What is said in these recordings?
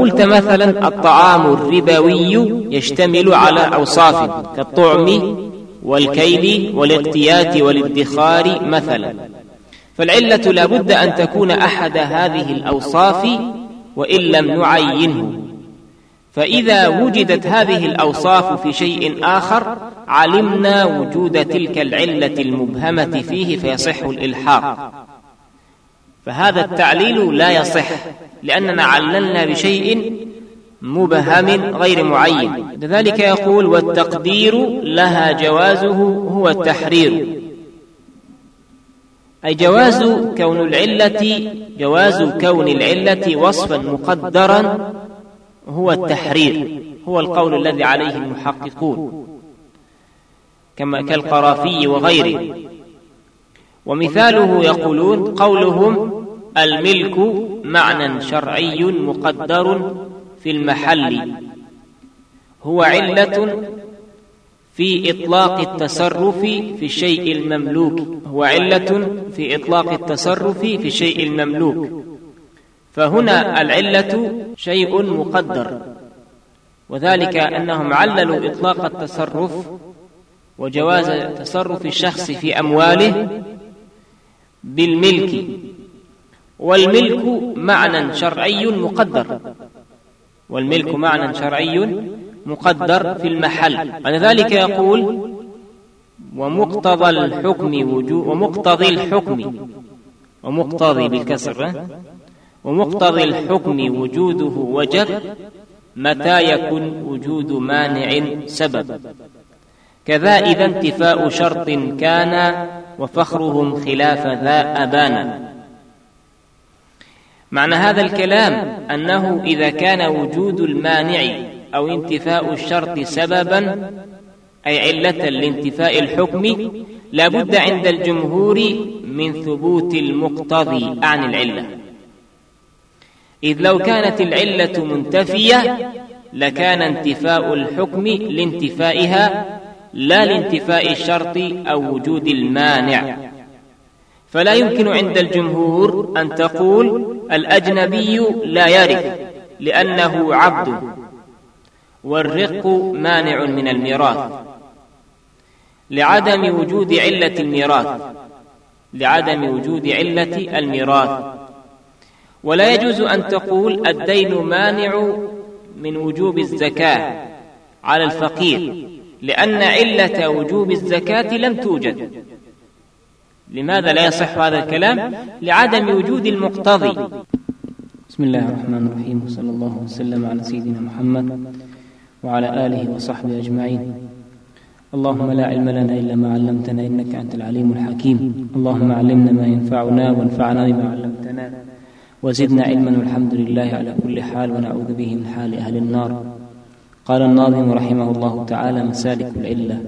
فقلت مثلا الطعام الربوي يشتمل على أوصاف كالطعم والكيل والاقتيات والادخار مثلا. فالعلة لا بد أن تكون أحد هذه الأوصاف وإن لم نعينه. فإذا وجدت هذه الأوصاف في شيء آخر علمنا وجود تلك العلة المبهمة فيه فيصح الإلحاق. فهذا التعليل لا يصح لأننا عللنا بشيء مبهم غير معين. لذلك يقول والتقدير لها جوازه هو التحرير. أي جواز كون العلة جواز كون العلة وصفا مقدرا هو التحرير هو القول الذي عليه المحققون. كما كالقرافي وغيره. ومثاله يقولون قولهم الملك معنى شرعي مقدر في المحل. هو علة في إطلاق التصرف في الشيء المملوك. هو علة في إطلاق التصرف في الشيء المملوك. فهنا العلة شيء مقدر. وذلك أنهم عللوا إطلاق التصرف وجواز تصرف الشخص في أمواله بالملك. والملك معنى شرعي مقدر. والملك معنى شرعي مقدر في المحل. ولذلك يقول ومقتضى الحكم وجوب ومقتضي الحكم. ومقتضي بالكسر ومقتضي الحكم وجوده وجب متى يكن وجود مانع سبب. كذا إذا انتفاء شرط كان وفخرهم خلاف ذا أبانا معنى هذا الكلام أنه إذا كان وجود المانع أو انتفاء الشرط سببا أي علة لانتفاء الحكم لابد عند الجمهور من ثبوت المقتضي عن العلة. إذ لو كانت العلة منتفية لكان انتفاء الحكم لانتفائها لا لانتفاء الشرط أو وجود المانع. فلا يمكن عند الجمهور أن تقول الأجنبي لا يرث لأنه عبد والرق مانع من الميراث. لعدم وجود علة الميراث لعدم وجود علة الميراث. ولا يجوز أن تقول الدين مانع من وجوب الزكاة على الفقير. لأن علة وجوب الزكاة لم توجد. لماذا لا يصح هذا الكلام؟ لعدم وجود المقتضي. بسم الله الرحمن الرحيم وصلى الله وسلم على سيدنا محمد وعلى آله وصحبه أجمعين. اللهم لا علم لنا إلا ما علمتنا إنك أنت العليم الحكيم. اللهم علمنا ما ينفعنا وانفعنا بما علمتنا وزدنا علما والحمد لله على كل حال ونعوذ به من حال أهل النار. قال الناظم رحمه الله تعالى مسالك العلة.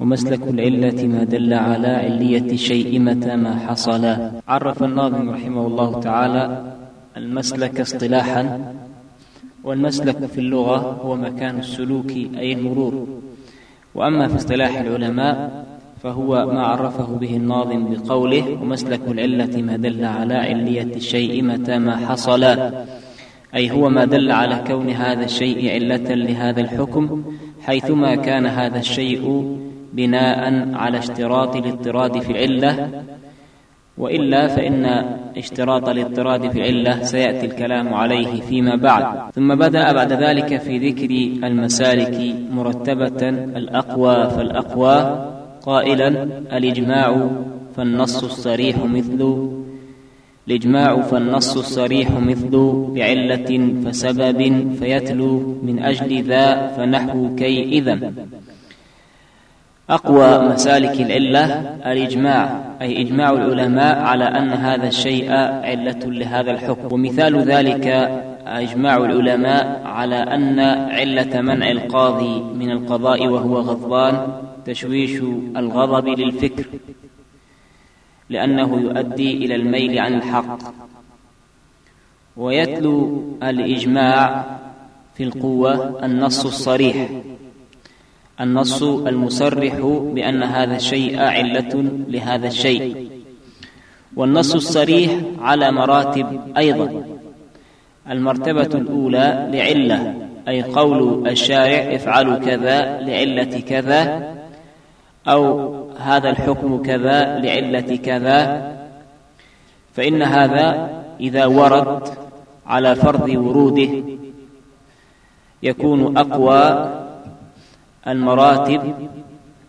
ومسلك العلة ما دل على علية الشيء متى ما حصل. عرف الناظم رحمه الله تعالى المسلك اصطلاحا والمسلك في اللغة هو مكان السلوك أي المرور. وأما في اصطلاح العلماء فهو ما عرفه به الناظم بقوله ومسلك العلة ما دل على علية الشيء متى ما حصل. أي هو ما دل على كون هذا الشيء علة لهذا الحكم حيثما كان هذا الشيء بناء على اشتراط الاضطراد في العلة. وإلا فإن اشتراط الاضطراد في العلة سيأتي الكلام عليه فيما بعد. ثم بدأ بعد ذلك في ذكر المسالك مرتبة الأقوى فالأقوى قائلا الإجماع فالنص الصريح مثل الإجماع فالنص الصريح مثل بعلة فسبب فيتلو من أجل ذا فنحو كي إذا أقوى مسالك العلة الإجماع أي إجماع العلماء على أن هذا الشيء علة لهذا الحكم. ومثال ذلك إجماع العلماء على أن علة منع القاضي من القضاء وهو غضبان تشويش الغضب للفكر. لأنه يؤدي إلى الميل عن الحق. ويتلو الإجماع في القوة النص الصريح. النص المصرح بأن هذا الشيء علة لهذا الشيء. والنص الصريح على مراتب أيضا. المرتبة الأولى لعلة أي قول الشارع افعلوا كذا لعلة كذا أو هذا الحكم كذا لعلة كذا فإن هذا إذا ورد على فرض وروده يكون أقوى المراتب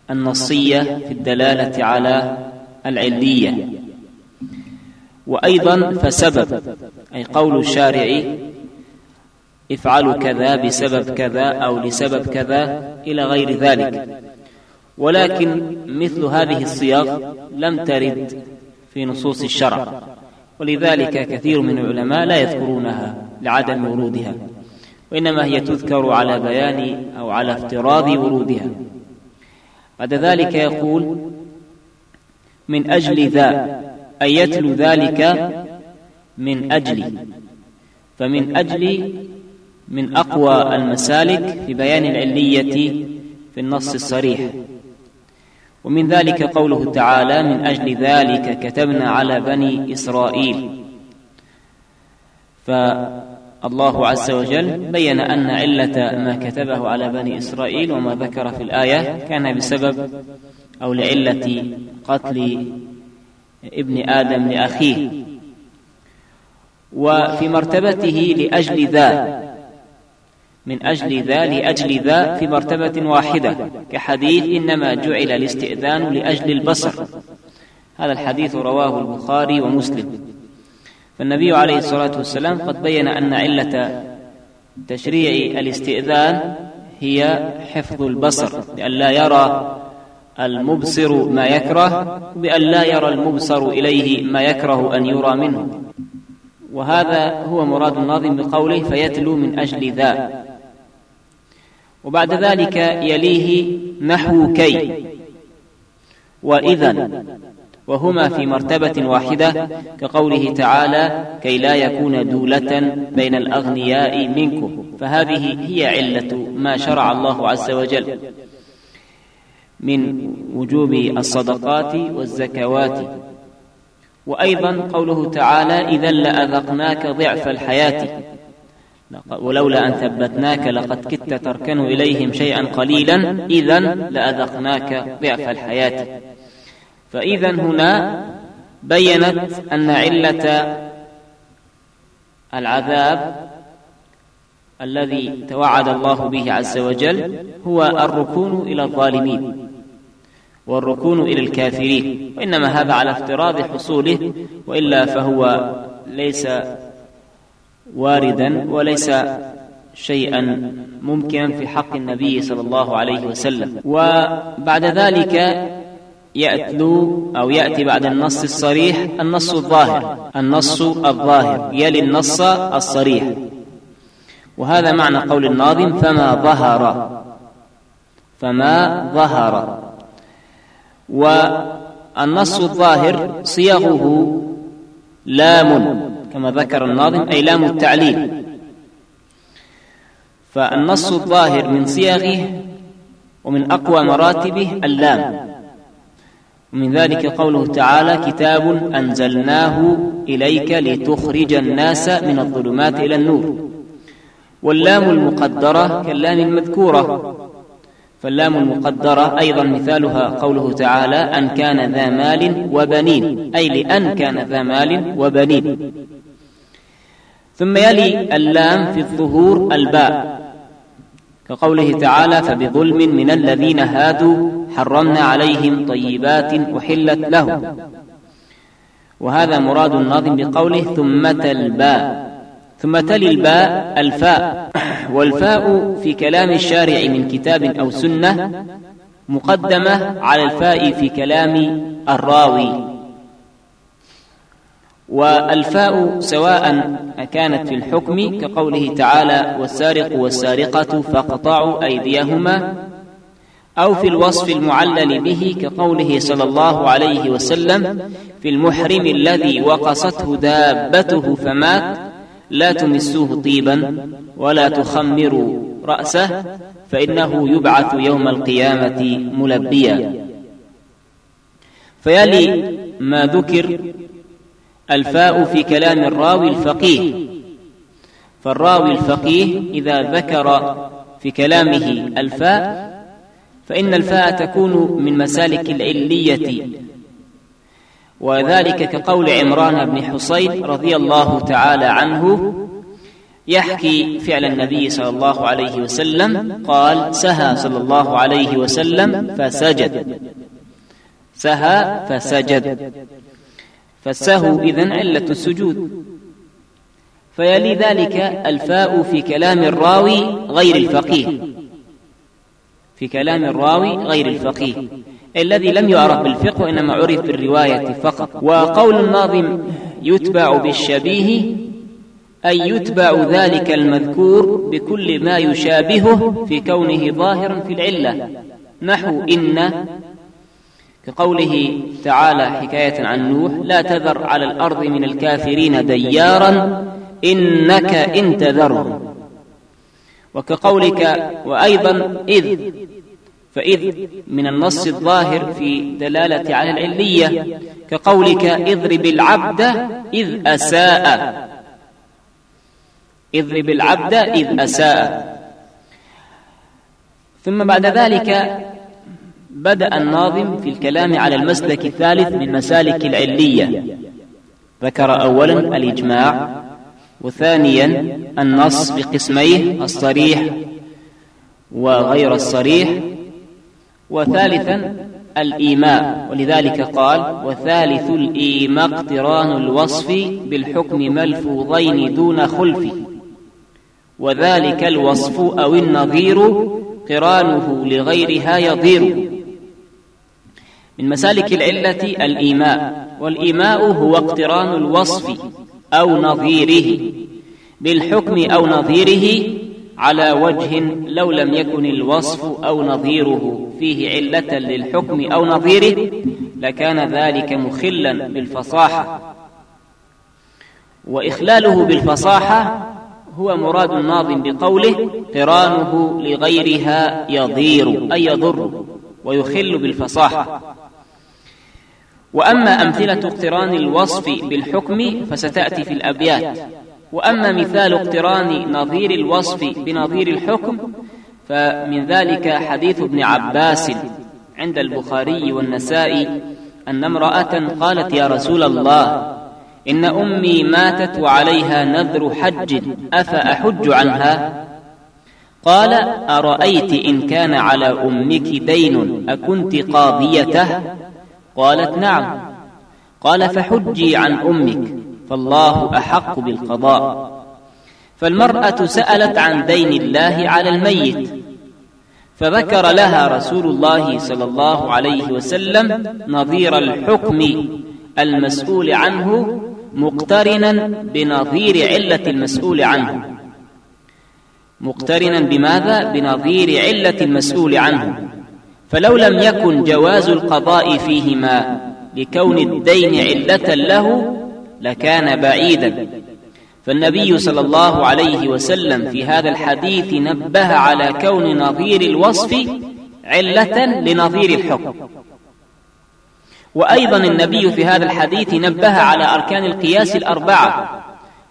النصية في الدلالة على العلية. وأيضا فسبب أي قول الشارع افعلوا كذا بسبب كذا أو لسبب كذا إلى غير ذلك. ولكن مثل هذه الصياغ لم ترد في نصوص الشرع. ولذلك كثير من العلماء لا يذكرونها لعدم ورودها وإنما هي تذكر على بيان أو على افتراض ورودها. بعد ذلك يقول من أجل ذا أي يتلو ذلك من أجل فمن أجل من أقوى المسالك في بيان العلية في النص الصريح. ومن ذلك قوله تعالى من أجل ذلك كتبنا على بني إسرائيل. فالله عز وجل بين أن علة ما كتبه على بني إسرائيل وما ذكر في الآية كان بسبب أو لعلة قتل ابن آدم لأخيه. وفي مرتبته لأجل ذا من أجل ذا لأجل ذا في مرتبة واحدة. كحديث إنما جعل الاستئذان لأجل البصر. هذا الحديث رواه البخاري ومسلم. فالنبي عليه الصلاة والسلام قد بين أن علة تشريع الاستئذان هي حفظ البصر لأن لا يرى المبصر ما يكره بأن لا يرى المبصر إليه ما يكره أن يرى منه. وهذا هو مراد الناظم بقوله فيتلو من أجل ذا. وبعد ذلك يليه نحو كي. وإذا وهما في مرتبة واحدة كقوله تعالى كي لا يكون دولة بين الأغنياء منكم. فهذه هي علة ما شرع الله عز وجل. من وجوب الصدقات والزكوات. وأيضا قوله تعالى إذا لأذقناك ضعف الحياة. ولولا أن ثبتناك لقد كدت تركن إليهم شيئا قليلا إذا لأذقناك ضعف الحياة. فإذا هنا بينت أن علة العذاب الذي توعد الله به عز وجل هو الركون إلى الظالمين والركون إلى الكافرين. وإنما هذا على افتراض حصوله وإلا فهو ليس واردا وليس شيئا ممكنا في حق النبي صلى الله عليه وسلم. وبعد ذلك يأتلو أو يأتي بعد النص الصريح النص الظاهر النص الظاهر يلي النص الصريح. وهذا معنى قول الناظم فما ظهر فما ظهر. والنص الظاهر صيغه لام. كما ذكر الناظم أي لام التعليل. فالنص الظاهر من صيغه ومن أقوى مراتبه اللام. ومن ذلك قوله تعالى كتاب أنزلناه إليك لتخرج الناس من الظلمات إلى النور. واللام المقدرة كاللام المذكورة. فاللام المقدرة أيضا مثالها قوله تعالى أن كان ذا مال وبنين أي لأن كان ذا مال وبنين. ثم يلي اللام في الظهور الباء. كقوله تعالى فبظلم من الذين هادوا حرمنا عليهم طيبات أحلت لهم. وهذا مراد الناظم بقوله ثم الباء. ثم تلي الباء الفاء. والفاء في كلام الشارع من كتاب أو سنة مقدمة على الفاء في كلام الراوي. والفاء سواء كانت في الحكم كقوله تعالى والسارق والسارقة فاقطعوا أيديهما أو في الوصف المعلل به كقوله صلى الله عليه وسلم في المحرم الذي وقصته دابته فمات لا تمسوه طيبا ولا تخمروا رأسه فإنه يبعث يوم القيامة ملبيا فيلي ما ذكر الفاء في كلام الراوي الفقيه. فالراوي الفقيه إذا ذكر في كلامه الفاء فإن الفاء تكون من مسالك العلية. وذلك كقول عمران بن حصين رضي الله تعالى عنه يحكي فعل النبي صلى الله عليه وسلم قال سهى صلى الله عليه وسلم فسجد. سهى فسجد. فالسهو إذن علة السجود. فيلي ذلك الفاء في كلام الراوي غير الفقيه. في كلام الراوي غير الفقيه. الذي لم يعرف بالفقه وإنما عرف بالرواية فقط. وقول الناظم يتبع بالشبيه أي يتبع ذلك المذكور بكل ما يشابهه في كونه ظاهرا في العلة. نحو إن كقوله تعالى حكاية عن نوح لا تذر على الأرض من الكافرين ديارا إنك إن تذرهم وكقولك وأيضا إذ فإذ من النص الظاهر في دلالة على العلية كقولك اضرب العبد إذ أساء. اضرب العبد إذ أساء. ثم بعد ذلك بدأ الناظم في الكلام على المسلك الثالث من مسالك العلية. ذكر أولا الإجماع وثانيا النص بقسميه الصريح وغير الصريح وثالثا الإيماء. ولذلك قال وثالث الإيماء اقتران الوصف بالحكم ملفوظين دون خلف. وذلك الوصف أو النظير قرانه لغيرها يضير. من مسالك العلة الإيماء والإيماء هو اقتران الوصف أو نظيره بالحكم أو نظيره على وجه لو لم يكن الوصف أو نظيره فيه علة للحكم أو نظيره لكان ذلك مخلا بالفصاحة. وإخلاله بالفصاحة هو مراد الناظم بقوله قرانه لغيرها يضير أي يضر ويخل بالفصاحة. وأما أمثلة اقتران الوصف بالحكم فستأتي في الأبيات. وأما مثال اقتران نظير الوصف بنظير الحكم فمن ذلك حديث ابن عباس عند البخاري والنسائي أن امرأة قالت يا رسول الله إن أمي ماتت وعليها نذر حج أفأحج عنها؟ قال أرأيت إن كان على أمك دين أكنت قاضيته؟ قالت نعم. قال فحجي عن أمك فالله أحق بالقضاء. فالمرأة سألت عن دين الله على الميت فذكر لها رسول الله صلى الله عليه وسلم نظير الحكم المسؤول عنه مقترنا بنظير علة المسؤول عنه. مقترنا بماذا؟ بنظير علة المسؤول عنه. فلو لم يكن جواز القضاء فيهما لكون الدين علة له لكان بعيدا. فالنبي صلى الله عليه وسلم في هذا الحديث نبه على كون نظير الوصف علة لنظير الحكم. وأيضا النبي في هذا الحديث نبه على أركان القياس الأربعة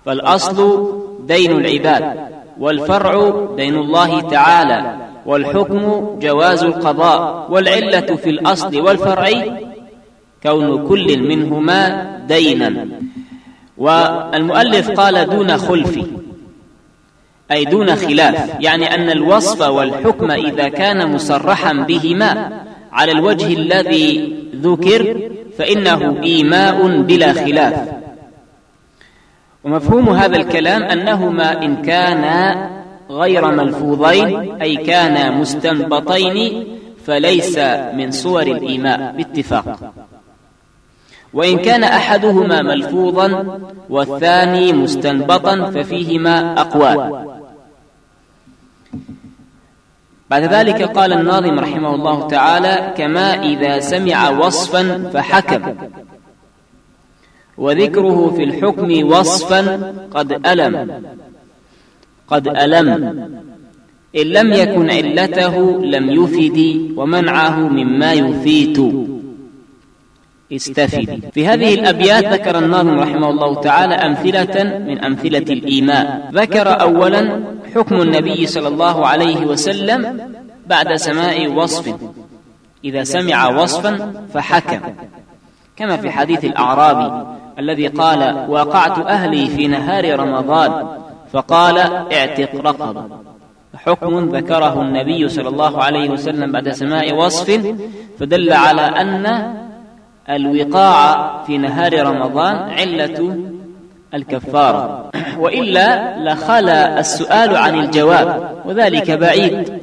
فالأصل دين العباد والفرع دين الله تعالى. والحكم جواز القضاء والعلة في الأصل والفرع كون كل منهما دينا. والمؤلف قال دون خلف أي دون خلاف يعني أن الوصف والحكم إذا كان مصرحا بهما على الوجه الذي ذكر فإنه إيماء بلا خلاف. ومفهوم هذا الكلام أنهما إن كانا غير ملفوظين أي كانا مستنبطين فليس من صور الإيماء. باتفاق. وإن كان أحدهما ملفوظا والثاني مستنبطا ففيهما أقوال. بعد ذلك قال الناظم رحمه الله تعالى كما إذا سمع وصفا فحكم وذكره في الحكم وصفا قد ألم. قد ألم. إن لم يكن علته لم يفد ومنعه مما يفيت. استفدي في هذه الأبيات ذكر الناظم رحمه الله تعالى أمثلة من أمثلة الإيماء. ذكر أولا حكم النبي صلى الله عليه وسلم بعد سماء وصف. إذا سمع وصفا فحكم. كما في حديث الأعرابي الذي قال واقعت أهلي في نهار رمضان فقال اعتق رقبة. حكم ذكره النبي صلى الله عليه وسلم بعد سماء وصف فدل على أن الوقاع في نهار رمضان علة الكفارة. وإلا لخلى السؤال عن الجواب وذلك بعيد.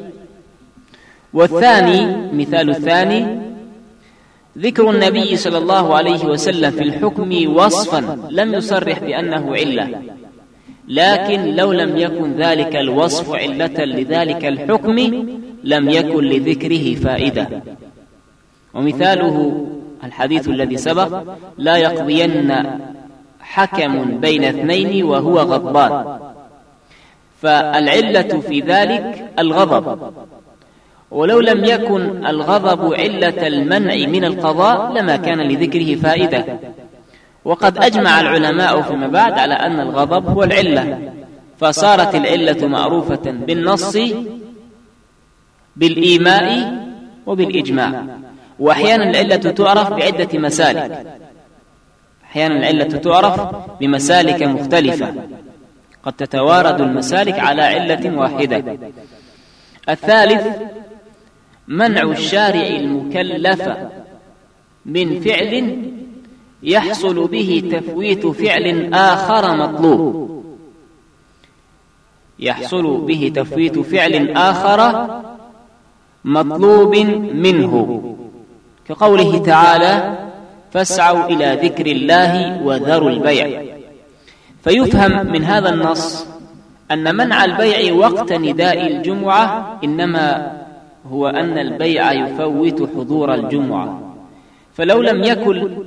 والثاني مثال الثاني ذكر النبي صلى الله عليه وسلم في الحكم وصفا لم يصرح بأنه علة. لكن لو لم يكن ذلك الوصف علة لذلك الحكم لم يكن لذكره فائدة. ومثاله الحديث الذي سبق لا يقضين حكم بين اثنين وهو غضبان. فالعلة في ذلك الغضب. ولو لم يكن الغضب علة المنع من القضاء لما كان لذكره فائدة. وقد أجمع العلماء فيما بعد على أن الغضب هو العلة. فصارت العلة معروفة بالنص بالإيماء وبالإجماع. وأحيانا العلة تعرف بعدة مسالك. أحيانا العلة تعرف بمسالك مختلفة. قد تتوارد المسالك على علة واحدة. الثالث منع الشارع المكلف من فعل يحصل به تفويت فعل آخر مطلوب. يحصل به تفويت فعل آخر مطلوب منه. كقوله تعالى فاسعوا إلى ذكر الله وذروا البيع فيفهم من هذا النص أن منع البيع وقت نداء الجمعة إنما هو أن البيع يفوت حضور الجمعة. فلو لم يكن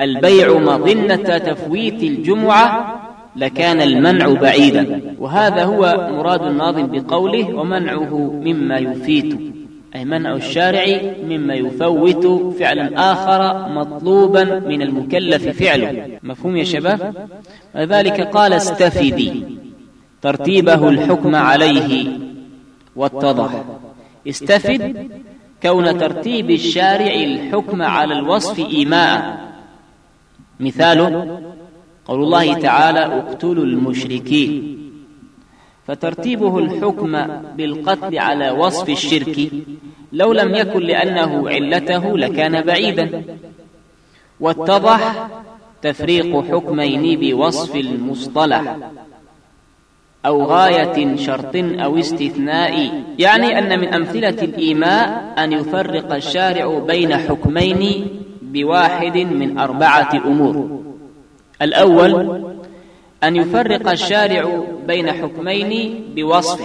البيع مظنة تفويت الجمعة لكان المنع بعيدا. وهذا هو مراد الناظم بقوله ومنعه مما يفيت أي منع الشارع مما يفوت فعلا آخر مطلوبا من المكلف فعله. مفهوم يا شباب؟ ذلك قال استفدي ترتيبه الحكم عليه واتضح. استفد كون ترتيب الشارع الحكم على الوصف إيماء. مثال قول الله تعالى اقتلوا المشركين. فترتيبه الحكم بالقتل على وصف الشرك لو لم يكن لأنه علته لكان بعيدا. واتضح تفريق حكمين بوصف المصطلح أو غاية شرط أو استثناء يعني أن من أمثلة الإيماء أن يفرق الشارع بين حكمين بواحد من أربعة أمور. الأول أن يفرق الشارع بين حكمين بوصف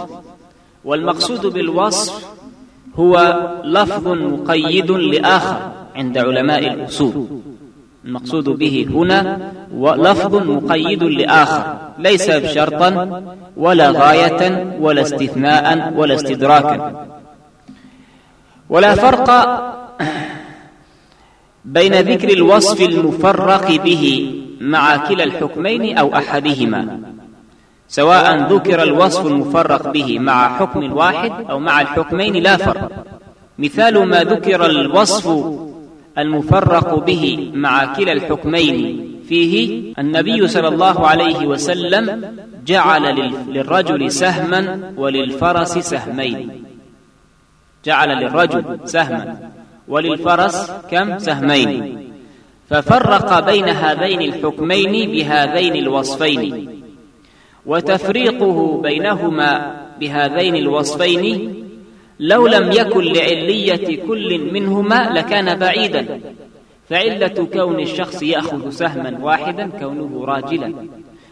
والمقصود بالوصف هو لفظ مقيد لآخر عند علماء الأصول. المقصود به هنا لفظ مقيد لآخر ليس شرطا ولا غاية ولا استثناء ولا استدراكا. ولا فرق بين ذكر الوصف المفرق به مع كلا الحكمين أو أحدهما سواء ذكر الوصف المفرق به مع حكم واحد أو مع الحكمين لا فرق. مثال ما ذكر الوصف المفرق به مع كلا الحكمين فيه النبي صلى الله عليه وسلم جعل للرجل سهما وللفرس سهمين. جعل للرجل سهما. وللفرس كم سهمين. ففرق بين هذين الحكمين بهذين الوصفين. وتفريقه بينهما بهذين الوصفين. لو لم يكن لعلية كل منهما لكان بعيدا. فعلة كون الشخص يأخذ سهما واحدا كونه راجلا.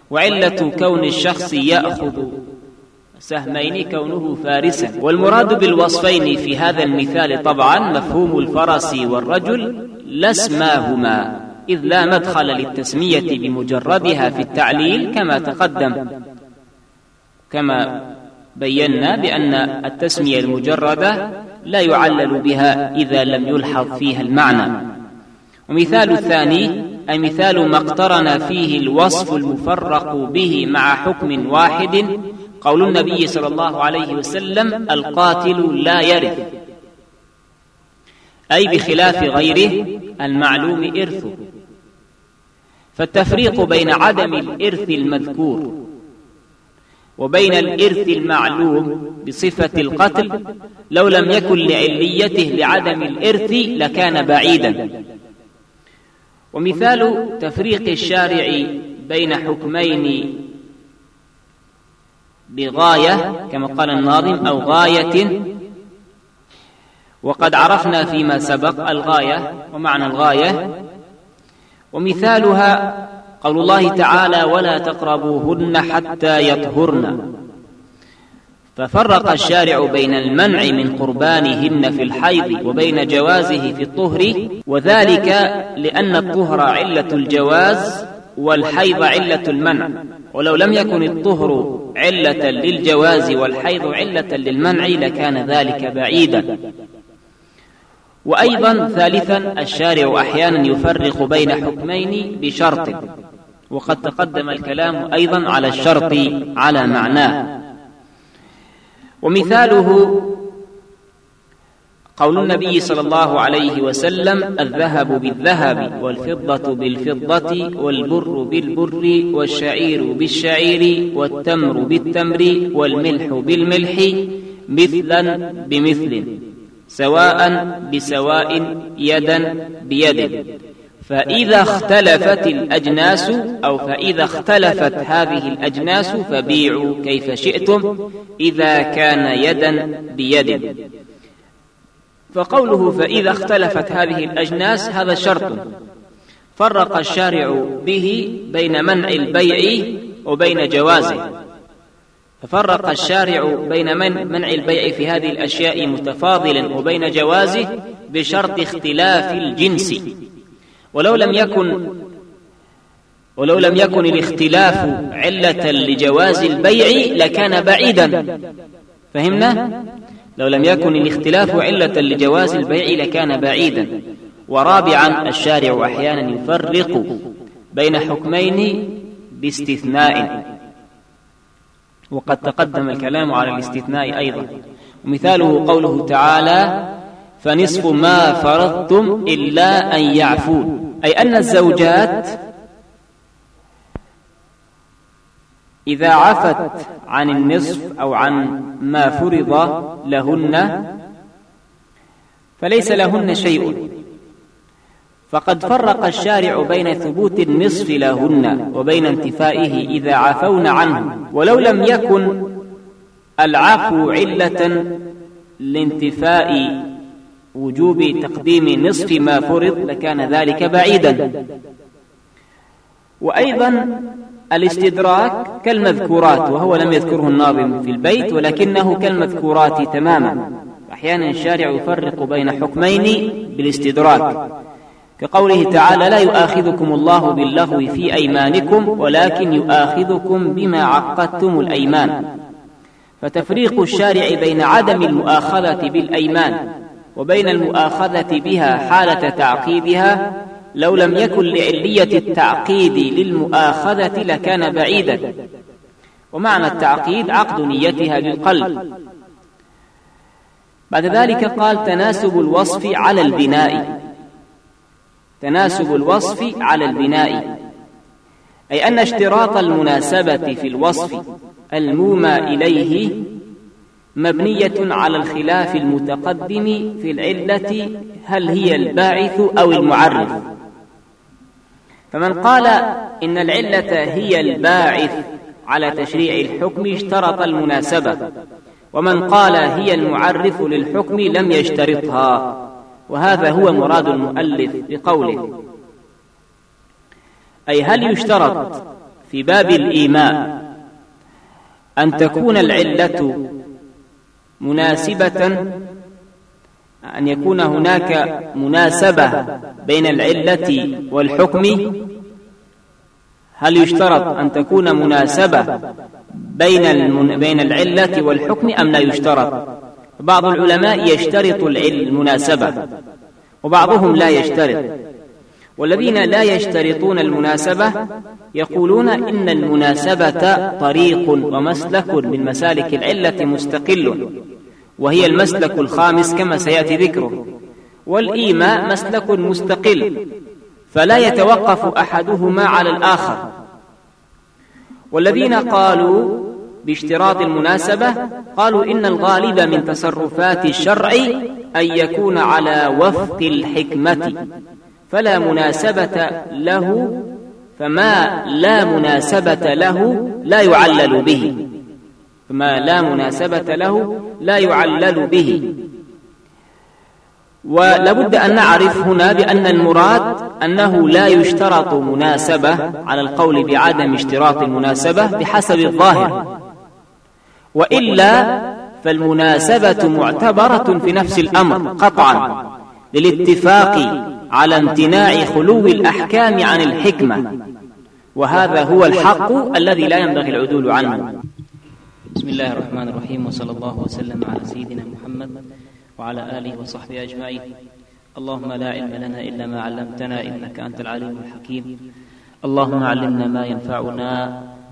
وعلة كون الشخص يأخذ سهمين كونه فارسا. والمراد بالوصفين في هذا المثال طبعا مفهوم الفرس والرجل لا اسماهما إذ لا مدخل للتسمية بمجردها في التعليل كما تقدم. كما بينا بأن التسمية المجردة لا يعلل بها إذا لم يلحظ فيها المعنى. ومثال الثاني أي مثال ما اقترن فيه الوصف المفرق به مع حكم واحد قول النبي صلى الله عليه وسلم القاتل لا يرث. أي بخلاف غيره المعلوم إرثه. فالتفريق بين عدم الإرث المذكور وبين الإرث المعلوم بصفة القتل لو لم يكن لعليته لعدم الإرث لكان بعيدا. ومثال تفريق الشارع بين حكمين بغاية كما قال الناظم أو غاية. وقد عرفنا فيما سبق الغاية ومعنى الغاية. ومثالها قول الله تعالى ولا تقربوهن حتى يطهرن ففرق الشارع بين المنع من قربانهن في الحيض وبين جوازه في الطهر وذلك لأن الطهر علة الجواز والحيض علة المنع. ولو لم يكن الطهر علة للجواز والحيض علة للمنع لكان ذلك بعيدا. وأيضا ثالثا الشارع أحيانا يفرق بين حكمين بشرط وقد تقدم الكلام أيضا على الشرط على معناه. ومثاله قول النبي صلى الله عليه وسلم الذهب بالذهب والفضة بالفضة والبر بالبر والشعير بالشعير والتمر بالتمر والملح بالملح مثلا بمثل سواء بسواء يدا بيد. فإذا اختلفت الأجناس أو فإذا اختلفت هذه الأجناس فبيعوا كيف شئتم إذا كان يدا بيد. فقوله فإذا اختلفت هذه الأجناس هذا شرط. فرق الشارع به بين منع البيع وبين جوازه ففرق الشارع بين منع البيع في هذه الأشياء متفاضلا وبين جوازه بشرط اختلاف الجنس. ولو لم يكن ولو لم يكن الاختلاف علة لجواز البيع لكان بعيدا. فهمنا؟ لو لم يكن الاختلاف علة لجواز البيع لكان بعيدا. ورابعا الشارع أحيانا يفرق بين حكمين باستثناء. وقد تقدم الكلام على الاستثناء أيضا. ومثاله قوله تعالى فنصف ما فرضتم إلا أن يعفون. أي أن الزوجات إذا عفت عن النصف أو عن ما فرض لهن فليس لهن شيء. فقد فرق الشارع بين ثبوت النصف لهن وبين انتفائه إذا عفون عنه ولو لم يكن العفو علة لانتفاء وجوب تقديم نصف ما فرض لكان ذلك بعيدا. وأيضا الاستدراك كالمذكورات وهو لم يذكره الناظم في البيت ولكنه كالمذكورات تماما. أحيانا الشارع يفرق بين حكمين بالاستدراك. كقوله تعالى لا يؤاخذكم الله باللغو في أيمانكم ولكن يؤاخذكم بما عقدتم الأيمان. فتفريق الشارع بين عدم المؤاخذة بالأيمان وبين المؤاخذة بها حالة تعقيدها لو لم يكن لعلية التعقيد للمؤاخذة لكان بعيدا. ومعنى التعقيد عقد نيتها بالقلب. بعد ذلك قال تناسب الوصف على البناء. تناسب الوصف على البناء. أي أن اشتراط المناسبة في الوصف المومى إليه مبنية على الخلاف المتقدم في العلة هل هي الباعث أو المعرف فمن قال إن العلة هي الباعث على تشريع الحكم اشترط المناسبة ومن قال هي المعرف للحكم لم يشترطها وهذا هو مراد المؤلف بقوله. أي هل يشترط في باب الإيماء أن تكون العلة مناسبة أن يكون هناك مناسبة بين العلة والحكم. هل يشترط أن تكون مناسبة بين. بين العلة والحكم أم لا يشترط؟ بعض العلماء يشترط المناسبة وبعضهم لا يشترط. والذين لا يشترطون المناسبة يقولون إن المناسبة طريق ومسلك من مسالك العلة مستقل. وهي المسلك الخامس كما سيأتي ذكره. والإيماء مسلك مستقل فلا يتوقف أحدهما على الآخر. والذين قالوا باشتراط المناسبة قالوا إن الغالب من تصرفات الشرع أن يكون على وفق الحكمة فلا مناسبة له فما لا مناسبة له لا يعلل به. فما لا مناسبة له لا يعلل به. ولابد أن نعرف هنا بأن المراد أنه لا يشترط مناسبة على القول بعدم اشتراط المناسبة بحسب الظاهر. وإلا فالمناسبة معتبرة في نفس الأمر قطعا للاتفاق على امتناع خلو الأحكام عن الحكمة. وهذا هو الحق الذي لا ينبغي العدول عنه. بسم الله الرحمن الرحيم وصلى الله وسلم على سيدنا محمد وعلى آله وصحبه أجمعين. اللهم لا علم لنا إلا ما علمتنا إنك أنت العليم الحكيم. اللهم علمنا ما ينفعنا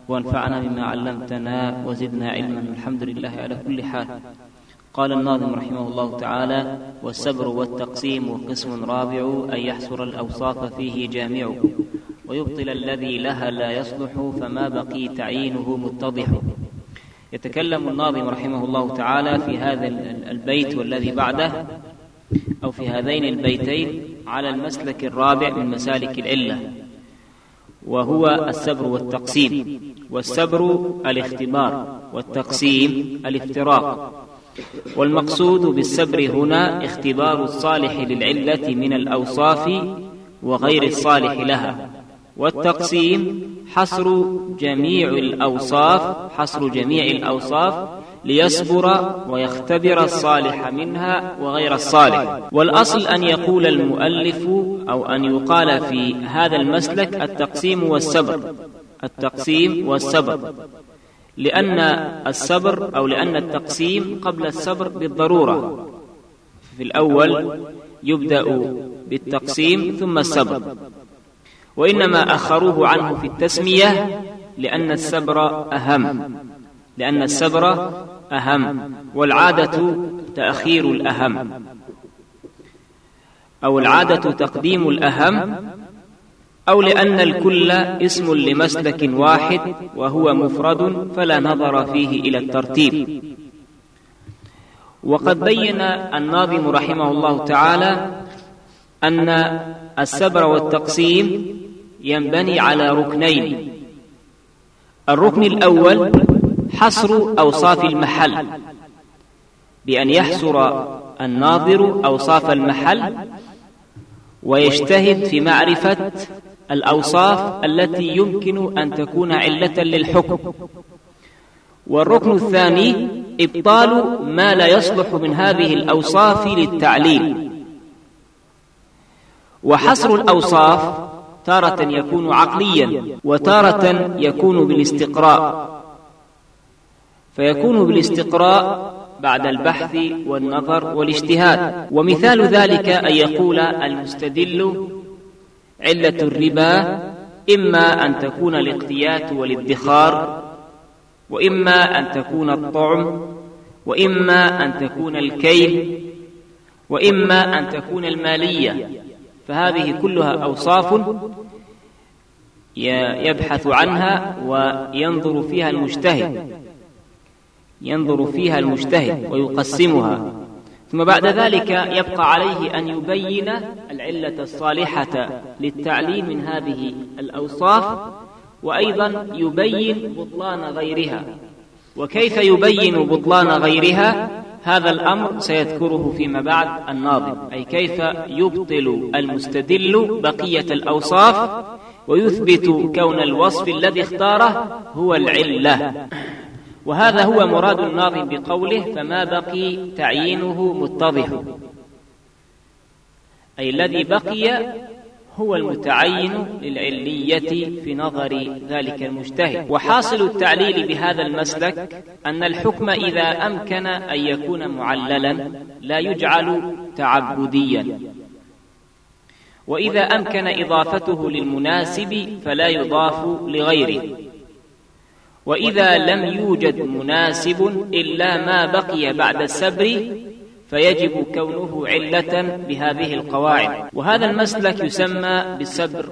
وانفعنا بما علمتنا وزدنا علما الحمد لله على كل حال. قال الناظم رحمه الله تعالى والسبر والتقسيم قسم رابع أن يحصر الأوصاف فيه جامع. ويبطل الذي لها لا يصلح فما بقي تعيينه متضح. يتكلم الناظم رحمه الله تعالى في هذا البيت والذي بعده أو في هذين البيتين على المسلك الرابع من مسالك العلة وهو السبر والتقسيم. والسبر الاختبار والتقسيم الافتراق. والمقصود بالسبر هنا اختبار الصالح للعلة من الأوصاف وغير الصالح لها. والتقسيم حصر جميع الأوصاف حصر جميع الأوصاف ليصبر ويختبر الصالح منها وغير الصالح. والأصل أن يقول المؤلف أو أن يقال في هذا المسلك التقسيم والسبر التقسيم والسبر لأن السبر أو لأن التقسيم قبل السبر بالضرورة. في الأول يبدأ بالتقسيم ثم السبر وإنما أخروه عنه في التسمية لأن السبر أهم. لأن السبر أهم. والعادة تأخير الأهم. أو العادة تقديم الأهم. أو لأن الكل اسم لمسلك واحد وهو مفرد فلا نظر فيه إلى الترتيب. وقد بين الناظم رحمه الله تعالى أن السبر والتقسيم ينبني على ركنين. الركن الأول حصر أوصاف المحل. بأن يحصر الناظر أوصاف المحل ويجتهد في معرفة الأوصاف التي يمكن أن تكون علة للحكم. والركن الثاني إبطال ما لا يصلح من هذه الأوصاف للتعليل. وحصر الأوصاف تارة يكون عقليا وتارة يكون بالاستقراء. فيكون بالاستقراء بعد البحث والنظر والاجتهاد. ومثال ذلك أن يقول المستدل علة الربا إما أن تكون الاقتيات والادخار وإما أن تكون الطعم وإما أن تكون الكيل وإما أن تكون المالية. فهذه كلها أوصاف يبحث عنها وينظر فيها المجتهد. ينظر فيها المجتهد ويقسمها. ثم بعد ذلك يبقى عليه أن يبين العلة الصالحة للتعليم من هذه الأوصاف وأيضا يبين بطلان غيرها. وكيف يبين بطلان غيرها؟ هذا الأمر سيذكره فيما بعد الناظم. أي كيف يبطل المستدل بقية الأوصاف ويثبت كون الوصف الذي اختاره هو العلة. وهذا هو مراد الناظم بقوله فما بقي تعيينه متضح. أي الذي بقي هو المتعين للعلية في نظر ذلك المجتهد. وحاصل التعليل بهذا المسلك أن الحكم إذا أمكن أن يكون معللا لا يجعل تعبديا. وإذا أمكن إضافته للمناسب فلا يضاف لغيره. وإذا لم يوجد مناسب إلا ما بقي بعد السبر فيجب كونه علة بهذه القواعد. وهذا المسلك يسمى بالسبر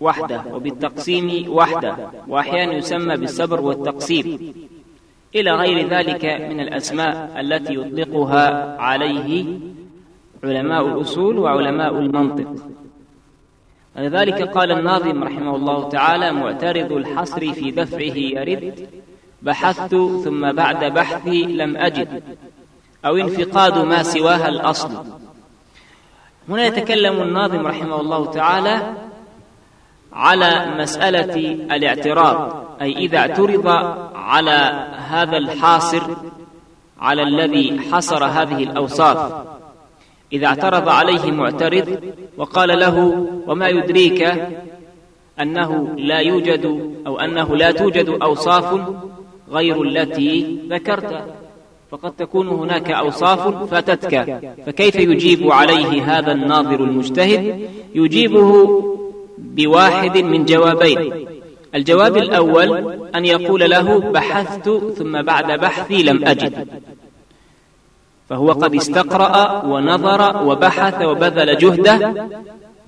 وحده وبالتقسيم وحده وأحيانا يسمى بالسبر والتقسيم إلى غير ذلك من الأسماء التي يطلقها عليه علماء الأصول وعلماء المنطق. ولذلك قال الناظم رحمه الله تعالى معترض الحصر في دفعه يرد بحثت ثم بعد بحثي لم أجد. أو انفقاد ما سواها الأصل. هنا يتكلم الناظم رحمه الله تعالى على مسألة الاعتراض أي إذا اعترض على هذا الحاصر على الذي حصر هذه الأوصاف. إذا اعترض عليه معترض وقال له وما يدريك أنه لا يوجد أو أنه لا توجد أوصاف غير التي ذكرت فقد تكون هناك أوصاف فاتتك فكيف يجيب عليه هذا الناظر المجتهد؟ يجيبه بواحد من جوابين. الجواب الأول أن يقول له بحثت ثم بعد بحثي لم أجد. فهو قد استقرأ ونظر وبحث وبذل جهده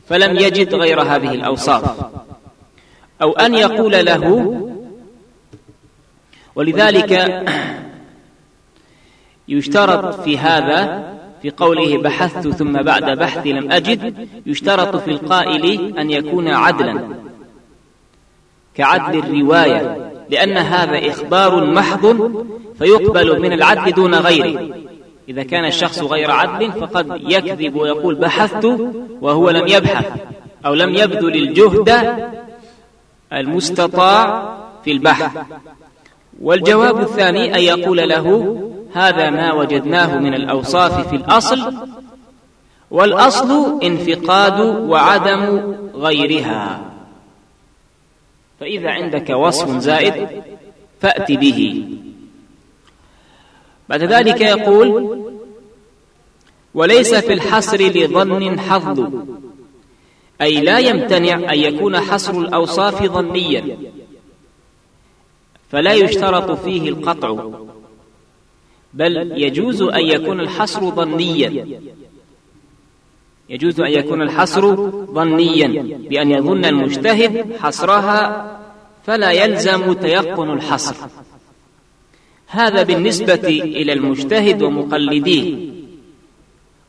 فلم يجد غير هذه الأوصاف. أو أن يقول له ولذلك يشترط في هذا في قوله بحثت ثم بعد بحث لم أجد يشترط في القائل أن يكون عدلا. كعدل الرواية لأن هذا إخبار محض فيقبل من العدل دون غيره. إذا كان الشخص غير عدل فقد يكذب ويقول بحثت وهو لم يبحث أو لم يبذل الجهد المستطاع في البحث. والجواب الثاني أن يقول له هذا ما وجدناه من الأوصاف في الأصل والأصل انفقاد وعدم غيرها. فإذا عندك وصف زائد فأت به. بعد ذلك يقول وليس في الحصر لظن حظ أي لا يمتنع أن يكون حصر الأوصاف ظنيا فلا يشترط فيه القطع. بل يجوز أن يكون الحصر ظنيا. يجوز أن يكون الحصر ظنيا. بأن يظن المجتهد حصرها فلا يلزم تيقن الحصر. هذا بالنسبة إلى المجتهد ومقلديه.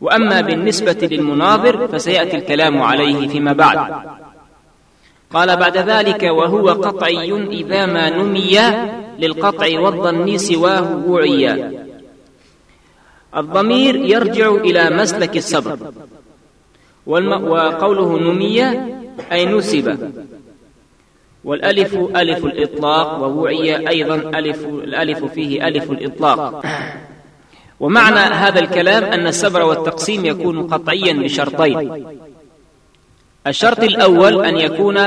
وأما بالنسبة للمناظر فسيأتي الكلام عليه فيما بعد. قال بعد ذلك وهو قطعي إذا ما نمي للقطع والظن سواه وعيا. الضمير يرجع إلى مسلك الصبر. وقوله نمي أي نسب. والألف ألف الإطلاق ووعي أيضا ألف الألف فيه ألف الإطلاق. ومعنى هذا الكلام أن السبر والتقسيم يكون قطعيا بشرطين. الشرط الأول أن يكون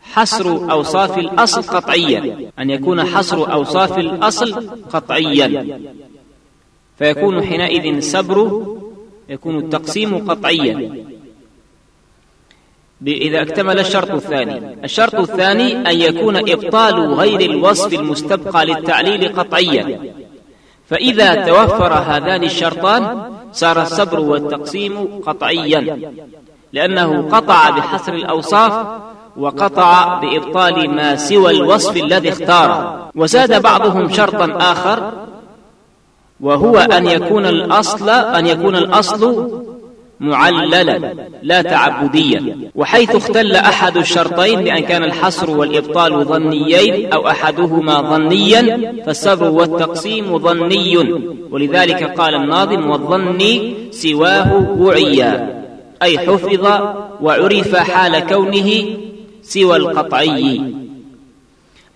حصر أوصاف الأصل قطعيا. أن يكون حصر أوصاف الأصل قطعيا. فيكون حينئذ السبر يكون التقسيم قطعيا. إذا اكتمل الشرط الثاني. الشرط الثاني أن يكون إبطال غير الوصف المستبقى للتعليل قطعيا. فإذا توفر هذان الشرطان صار الصبر والتقسيم قطعيا. لأنه قطع بحصر الأوصاف وقطع بإبطال ما سوى الوصف الذي اختاره. وزاد بعضهم شرطا آخر وهو أن يكون الأصل أن يكون الأصل معللا لا تعبديا. وحيث اختل أحد الشرطين بأن كان الحصر والإبطال ظنيين أو أحدهما ظنيا فالصبر والتقسيم ظني. ولذلك قال الناظم والظن سواه وعيا. أي حفظ وعرف حال كونه سوى القطعي.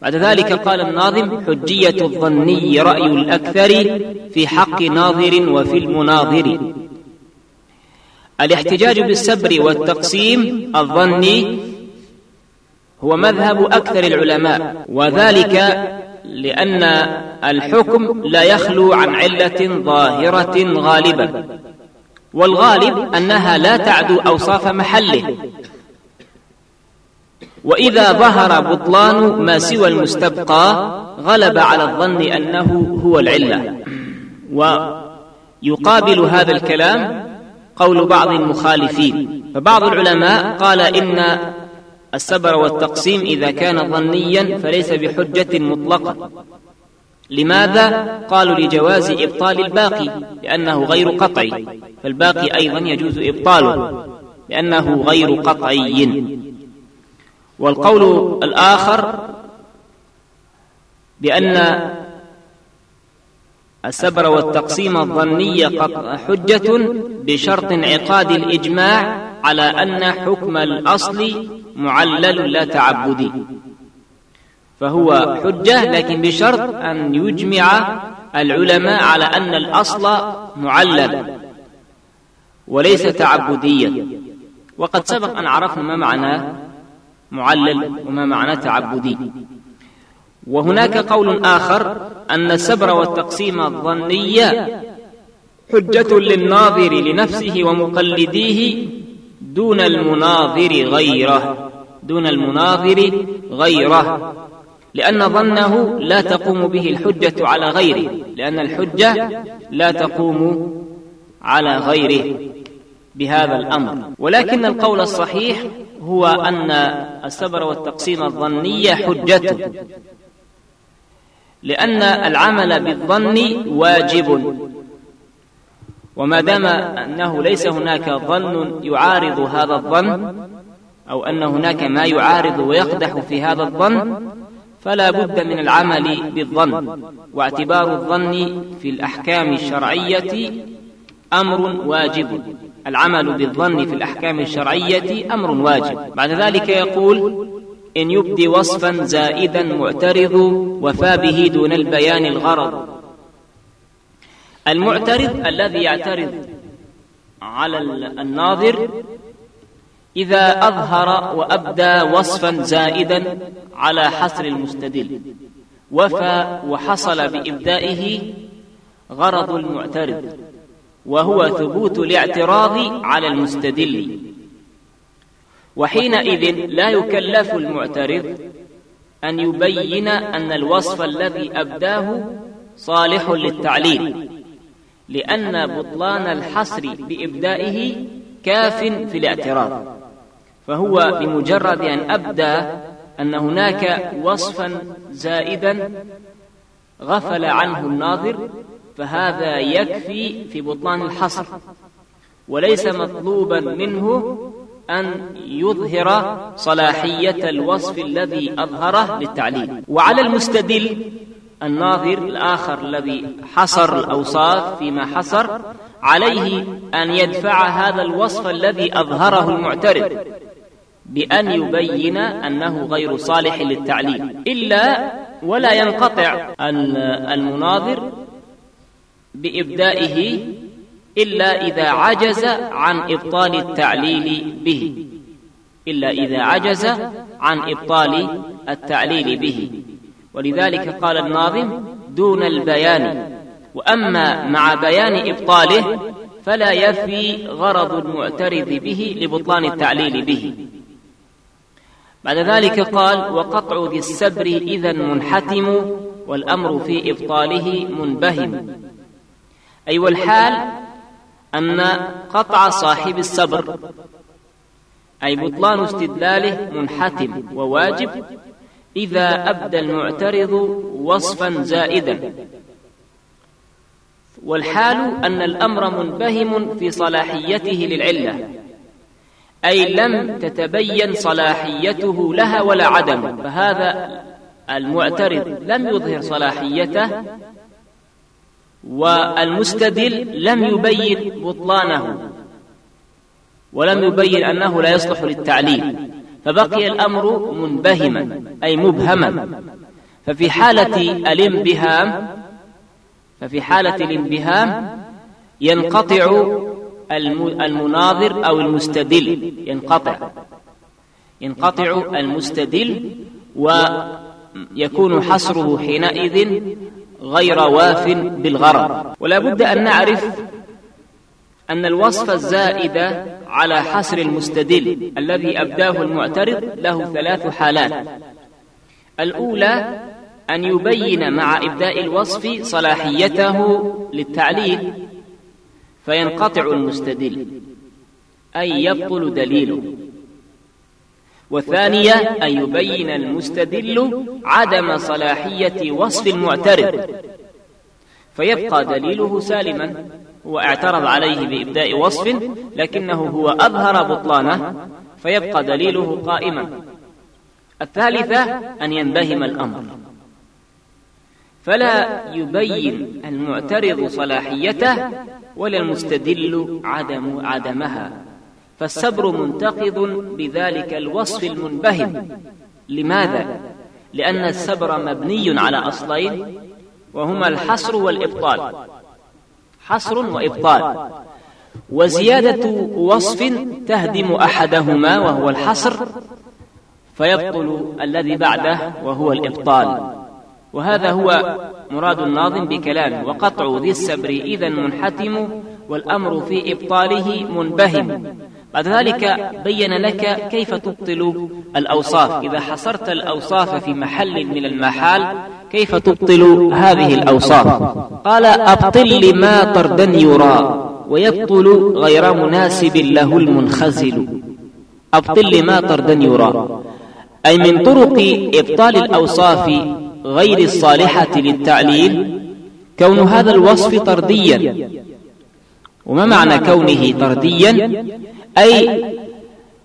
بعد ذلك قال الناظم حجية الظني رأي الأكثر في حق ناظر وفي المناظر الاحتجاج بالسبر والتقسيم الظني هو مذهب أكثر العلماء وذلك لأن الحكم لا يخلو عن علة ظاهرة غالبا والغالب أنها لا تعدو أوصاف محله وإذا ظهر بطلان ما سوى المستبقى غلب على الظن أنه هو العلة. ويقابل هذا الكلام قول بعض المخالفين. فبعض العلماء قال إن السبر والتقسيم إذا كان ظنيا فليس بحجة مطلقة. لماذا؟ قالوا لجواز إبطال الباقي لأنه غير قطعي. فالباقي أيضا يجوز إبطاله لأنه غير قطعي. والقول الآخر بأن السبر والتقسيم الظني حجة بشرط انعقاد الإجماع على أن حكم الأصل معلل لا تعبدي فهو حجة لكن بشرط أن يجمع العلماء على أن الأصل معلل وليس تعبديا. وقد سبق أن عرفنا ما معنى معلل وما معنى تعبدي. وهناك قول آخر أن السبر والتقسيم الظني حجة للناظر لنفسه ومقلديه دون المناظر غيره. دون المناظر غيره. لأن ظنه لا تقوم به الحجة على غيره. لأن الحجة لا تقوم على غيره. بهذا الأمر. ولكن القول الصحيح هو أن السبر والتقسيم الظني حجة. لأن العمل بالظن واجب. وما دام أنه ليس هناك ظن يعارض هذا الظن أو أن هناك ما يعارض ويقدح في هذا الظن فلا بد من العمل بالظن. واعتبار الظن في الأحكام الشرعية أمر واجب. العمل بالظن في الأحكام الشرعية أمر واجب. بعد ذلك يقول إن يبدي وصفا زائدا معترض وفى به دون البيان الغرض. المعترض الذي يعترض على الناظر إذا أظهر وأبدى وصفا زائدا على حصر المستدل وفى وحصل بإبدائه غرض المعترض. وهو ثبوت الاعتراض على المستدل. وحينئذ لا يكلف المعترض أن يبين أن الوصف الذي أبداه صالح للتعليل لأن بطلان الحصر بإبدائه كاف في الاعتراض. فهو بمجرد أن أبدى أن هناك وصفا زائدا غفل عنه الناظر فهذا يكفي في بطلان الحصر. وليس مطلوبا منه أن يظهر صلاحية الوصف الذي أظهره للتعليل. وعلى المستدل الناظر الآخر الذي حصر الأوصاف فيما حصر عليه أن يدفع هذا الوصف الذي أظهره المعترض بأن يبين أنه غير صالح للتعليل. إلا ولا ينقطع المناظر بإبدائه إلا إذا عجز عن إبطال التعليل به إلا إذا عجز عن إبطال التعليل به. ولذلك قال الناظم دون البيان. وأما مع بيان إبطاله فلا يفي غرض المعترض به لبطلان التعليل به. بعد ذلك قال وقطع ذي السبر إذا منحتم والأمر في إبطاله منبهم. أي والحال أن قطع صاحب السبر أي بطلان استدلاله منحتم وواجب إذا أبدى المعترض وصفا زائدا. والحال أن الأمر منبهم في صلاحيته للعلة أي لم تتبين صلاحيته لها ولا عدم فهذا المعترض لم يظهر صلاحيته والمستدل لم يبين بطلانه ولم يبين أنه لا يصلح للتعليل فبقي الأمر منبهما أي مبهما. ففي حالة الانبهام ففي حالة الانبهام ينقطع المناظر أو المستدل ينقطع ينقطع المستدل ويكون حصره حينئذ غير واف بالغرض ولا بد أن نعرف أن الوصف الزائد على حصر المستدل الذي أبداه المعترض له ثلاث حالات. الأولى أن يبين مع إبداء الوصف صلاحيته للتعليل فينقطع المستدل أي يبطل دليله. والثانية أن يبين المستدل عدم صلاحية وصف المعترض. فيبقى دليله سالما هو اعترض عليه بإبداء وصف لكنه هو أظهر بطلانه فيبقى دليله قائما. الثالثة أن ينبهم الأمر. فلا يبين المعترض صلاحيته ولا المستدل عدم عدمها. فالصبر منتقض بذلك الوصف المنبهم. لماذا؟ لأن الصبر مبني على أصلين وهما الحصر والإبطال. حصر وإبطال. وزيادة وصف تهدم أحدهما وهو الحصر فيبطل الذي بعده وهو الإبطال. وهذا هو مراد الناظم بكلامه وقطع ذي السبر إذا منحتم والأمر في إبطاله منبهم. بعد ذلك بين لك كيف تبطل الأوصاف. إذا حصرت الأوصاف في محل من المحال كيف تبطل هذه الأوصاف؟ قال أبطل لما طردا يرى ويبطل غير مناسب له المنخزل. أبطل لما طردا يرى. أي من طرق إبطال الأوصاف غير الصالحة للتعليل؟ كون هذا الوصف طرديا. وما معنى كونه طرديا؟ أي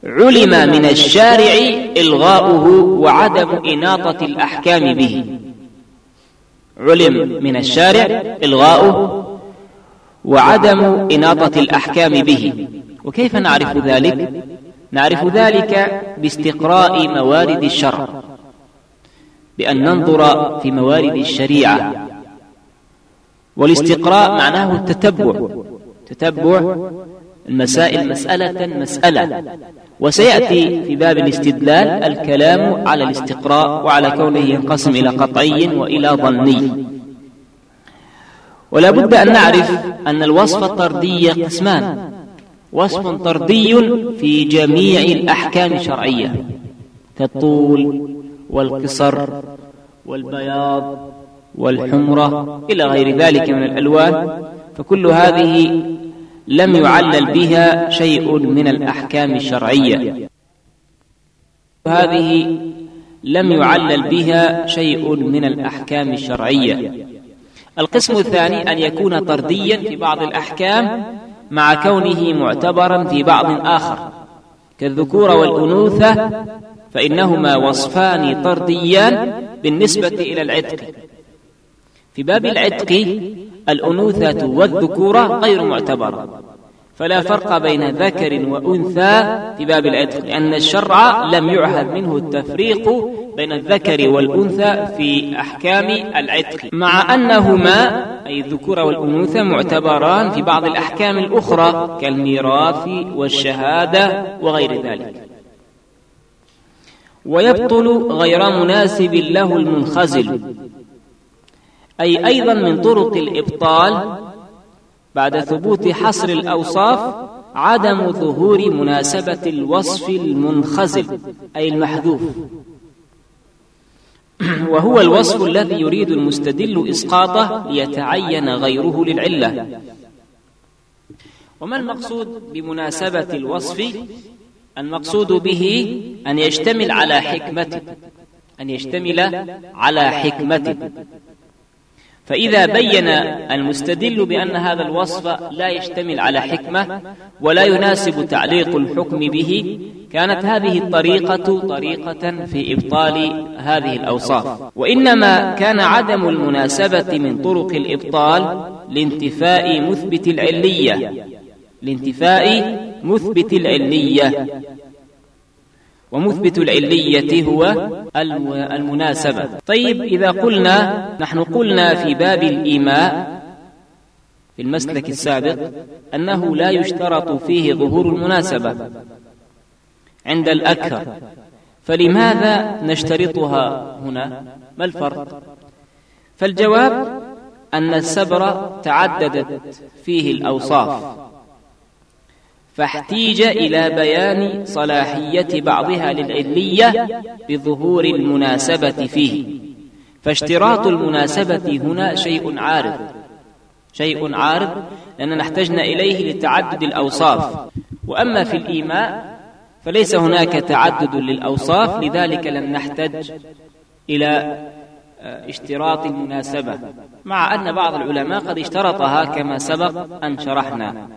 علم من الشارع إلغاؤه وعدم إناطة الأحكام به. علم من الشارع إلغاؤه وعدم إناطة الأحكام به. وكيف نعرف ذلك؟ نعرف ذلك باستقراء موارد الشرع. بأن ننظر في موارد الشريعة. والاستقراء معناه التتبع. تتبع المسائل مسألة مسألة. وسيأتي في باب الاستدلال الكلام على الاستقراء وعلى كونه ينقسم إلى قطعي وإلى ظني ولا بد أن نعرف أن الوصف الطردي قسمان. وصف طردي في جميع الأحكام الشرعية. كالطول والقصر والبياض والحمرة إلى غير ذلك من الألوان. فكل هذه لم يعلل بها شيء من الأحكام الشرعية. هذه لم يعلل بها شيء من الأحكام الشرعية. القسم الثاني أن يكون طرديا في بعض الأحكام مع كونه معتبرا في بعض آخر كالذكور والأنوثة فإنهما وصفان طرديان بالنسبة إلى العتق. في باب العتق الأنوثة والذكورة غير معتبرة. فلا فرق بين ذكر وأنثى في باب العتق لأن الشرع لم يعهد منه التفريق بين الذكر والأنثى في أحكام العتق. مع أنهما أي الذكور والأنوثة معتبران في بعض الأحكام الأخرى كالميراث والشهادة وغير ذلك. ويبطل غير مناسب له المنخزل. أي أيضا من طرق الإبطال بعد ثبوت حصر الأوصاف عدم ظهور مناسبة الوصف المنخزل أي المحذوف. وهو الوصف الذي يريد المستدل إسقاطه ليتعين غيره للعلة. وما المقصود بمناسبة الوصف؟ المقصود به أن يشتمل على حكمته أن يشتمل على حكمته. فإذا بين المستدل بأن هذا الوصف لا يشتمل على حكمة ولا يناسب تعليق الحكم به كانت هذه الطريقة طريقة في إبطال هذه الأوصاف. وإنما كان عدم المناسبة من طرق الإبطال لانتفاء مثبت العلية. لانتفاء مثبت العلية. ومثبت العلية هو المناسبة. طيب إذا قلنا نحن قلنا في باب الإيماء في المسلك السابق أنه لا يشترط فيه ظهور المناسبة عند الأكثر. فلماذا نشترطها هنا؟ ما الفرق؟ فالجواب أن السبر تعددت فيه الأوصاف. فاحتيج إلى بيان صلاحية بعضها للعلية بظهور المناسبة فيه. فاشتراط المناسبة هنا شيء عارض. شيء عارض لأننا احتجنا إليه لتعدد الأوصاف. وأما في الإيماء فليس هناك تعدد للأوصاف لذلك لم نحتج إلى آه، اشتراط المناسبة مع أن بعض العلماء قد اشترطها كما سبق أن شرحنا.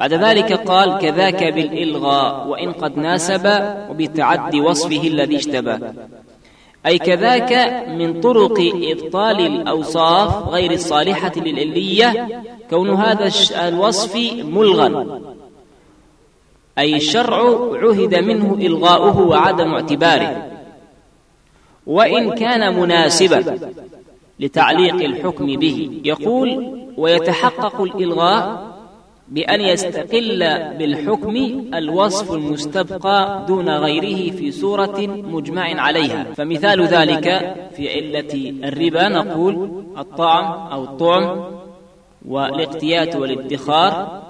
بعد ذلك قال كذاك بالإلغاء وإن قد ناسب وبتعدي وصفه الذي اشتبه. أي كذاك من طرق إبطال الأوصاف غير الصالحة للعلية كون هذا الوصف ملغا أي الشرع عهد منه إلغاؤه وعدم اعتباره. وإن كان مناسبا لتعليق الحكم به يقول ويتحقق الإلغاء بأن يستقل بالحكم الوصف المستبقى دون غيره في صورة مجمع عليها. فمثال ذلك في علة الربا نقول الطعم أو الطعم والاقتيات والادخار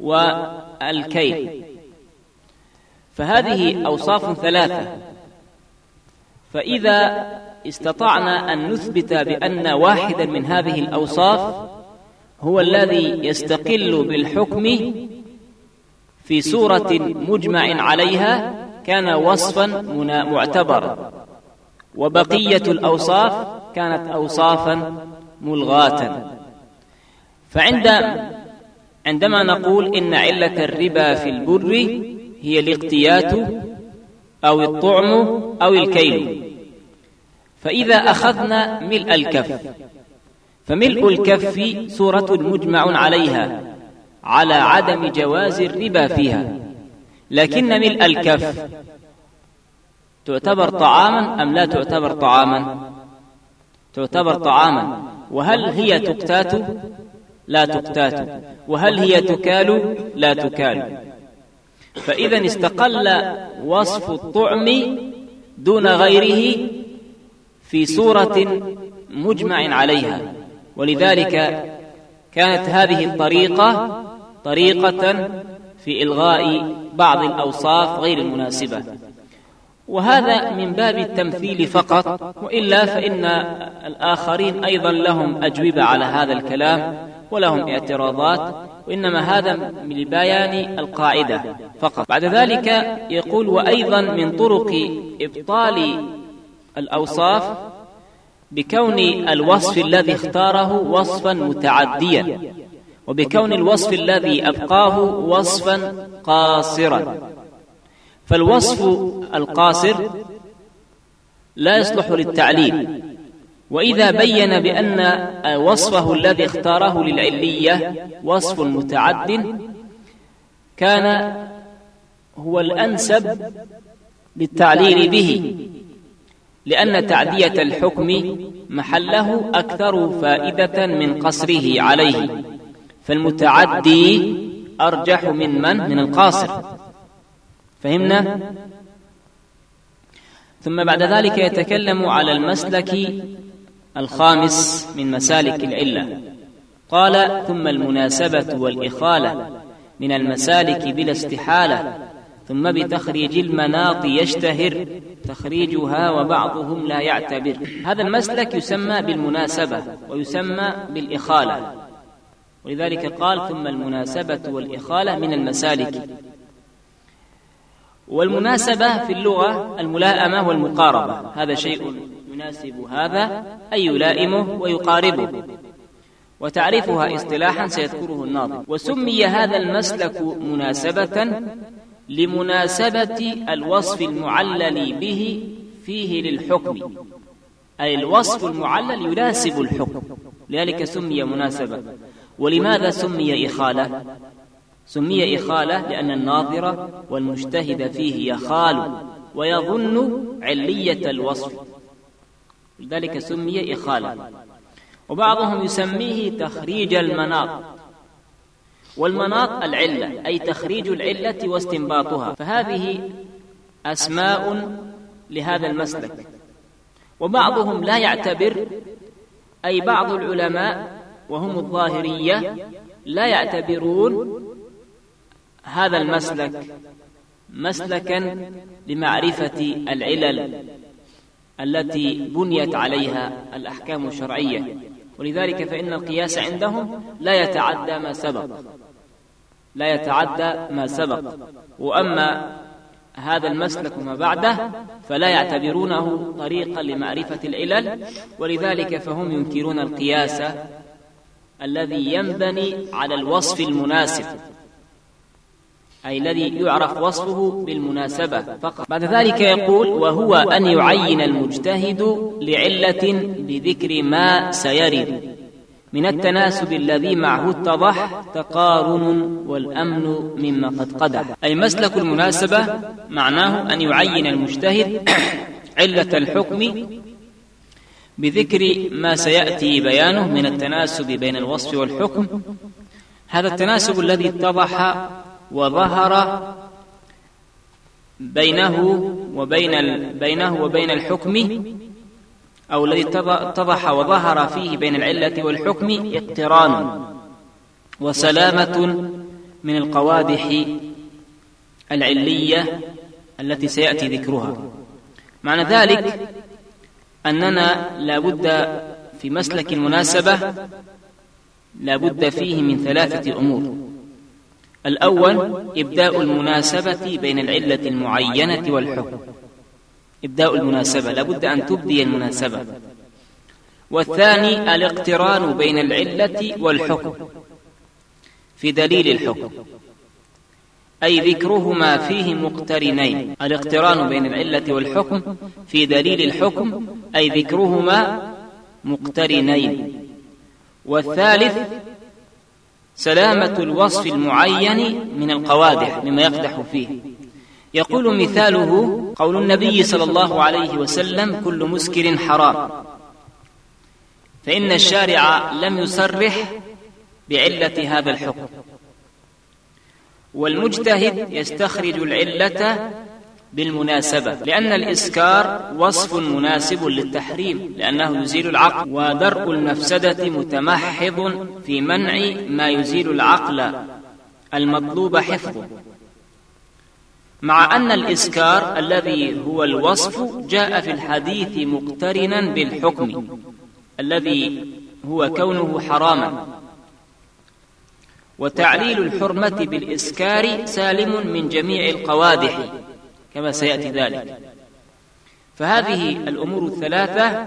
والكيل. فهذه أوصاف ثلاثة. فإذا استطعنا أن نثبت بأن واحدا من هذه الأوصاف هو الذي يستقل بالحكم في صورة مجمع عليها كان وصفا معتبرا وبقية الأوصاف كانت أوصافا ملغاة. فعند عندما نقول إن علة الربا في البر هي الاقتيات أو الطعم أو الكيل فإذا أخذنا ملء الكف فملء الكف صورة مجمع عليها على عدم جواز الربا فيها. لكن ملء الكف تعتبر طعاما أم لا تعتبر طعاما؟ تعتبر طعاما. وهل هي تقتات؟ لا تقتات. وهل هي تكال؟ لا تكال. فإذا استقل وصف الطعم دون غيره في صورة مجمع عليها. ولذلك كانت هذه الطريقة طريقة في إلغاء بعض الأوصاف غير المناسبة. وهذا من باب التمثيل فقط وإلا فإن الآخرين أيضا لهم أجوبة على هذا الكلام ولهم اعتراضات وإنما هذا من بيان القاعدة فقط. بعد ذلك يقول وأيضا من طرق إبطال الأوصاف بكون الوصف الذي اختاره وصفا متعديا وبكون الوصف الذي أبقاه وصفا قاصرا. فالوصف القاصر لا يصلح للتعليل. وإذا بين بأن وصفه الذي اختاره للعلية وصف متعد كان هو الأنسب للتعليل به. لأن تعدية الحكم محله أكثر فائدة من قصره عليه فالمتعدي أرجح من من؟ من القاصر فهمنا؟ ثم بعد ذلك يتكلم على المسلك الخامس من مسالك العلة قال ثم المناسبة والإخالة من المسالك بلا استحالة ثم بتخريج المناط يشتهر. تخريجها وبعضهم لا يعتبر. هذا المسلك يسمى بالمناسبة ويسمى بالإخالة. ولذلك قال ثم المناسبة والإخالة من المسالك. والمناسبة في اللغة الملائمة والمقاربة. هذا شيء يناسب هذا أي يلائمه ويقاربه. وتعريفها اصطلاحا سيذكره الناظم. وسمي هذا المسلك مناسبة لمناسبة الوصف المعلل به فيه للحكم. أي الوصف المعلل يناسب الحكم. لذلك سمي مناسبة. ولماذا سمي إخالة؟ سمي إخالة لأن الناظر والمجتهد فيه يخال ويظن علية الوصف. لذلك سمي إخالة. وبعضهم يسميه تخريج المناط. والمناط العلة أي تخريج العلة واستنباطها. فهذه أسماء لهذا المسلك. وبعضهم لا يعتبر أي بعض العلماء وهم الظاهرية لا يعتبرون هذا المسلك مسلكا لمعرفة العلل التي بنيت عليها الأحكام الشرعية. ولذلك فإن القياس عندهم لا يتعدى ما سبق. لا يتعدى ما سبق. وأما هذا المسلك وما بعده فلا يعتبرونه طريقا لمعرفة العلل. ولذلك فهم ينكرون القياس الذي ينبني على الوصف المناسب. أي الذي يعرف وصفه بالمناسبة فقط. بعد ذلك يقول وهو أن يعين المجتهد لعلة بذكر ما سيرد. من التناسب الذي معه اتضح تقارن والأمن مما قد قدح. أي مسلك المناسبة معناه أن يعين المجتهد علة الحكم بذكر ما سيأتي بيانه من التناسب بين الوصف والحكم. هذا التناسب الذي اتضح وظهر بينه وبين بينه وبين الحكم أو الذي اتضح وظهر فيه بين العلة والحكم اقتران وسلامة من القوادح العلية التي سيأتي ذكرها. معنى ذلك أننا لا بد في مسلك المناسبة لا بد فيه من ثلاثة أمور. الأول إبداء المناسبة بين العلة المعينة والحكم. إبداء المناسبة لابد أن تبدي المناسبة. والثاني الاقتران بين العلة والحكم في دليل الحكم. أي ذكرهما فيه مقترنين. الاقتران بين العلة والحكم في دليل الحكم أي ذكرهما مقترنين. والثالث سلامة الوصف المعين من القوادح مما يقدح فيه. يقول مثاله قول النبي صلى الله عليه وسلم كل مسكر حرام. فإن الشارع لم يصرح بعلة هذا الحكم. والمجتهد يستخرج العلة بالمناسبة لأن الإسكار وصف مناسب للتحريم لأنه يزيل العقل ودرء المفسدة متمحض في منع ما يزيل العقل المطلوب حفظه. مع أن الإسكار الذي هو الوصف جاء في الحديث مقترنا بالحكم الذي هو كونه حراما. وتعليل الحرمة بالإسكار سالم من جميع القوادح. كما سيأتي ذلك. فهذه الأمور الثلاثة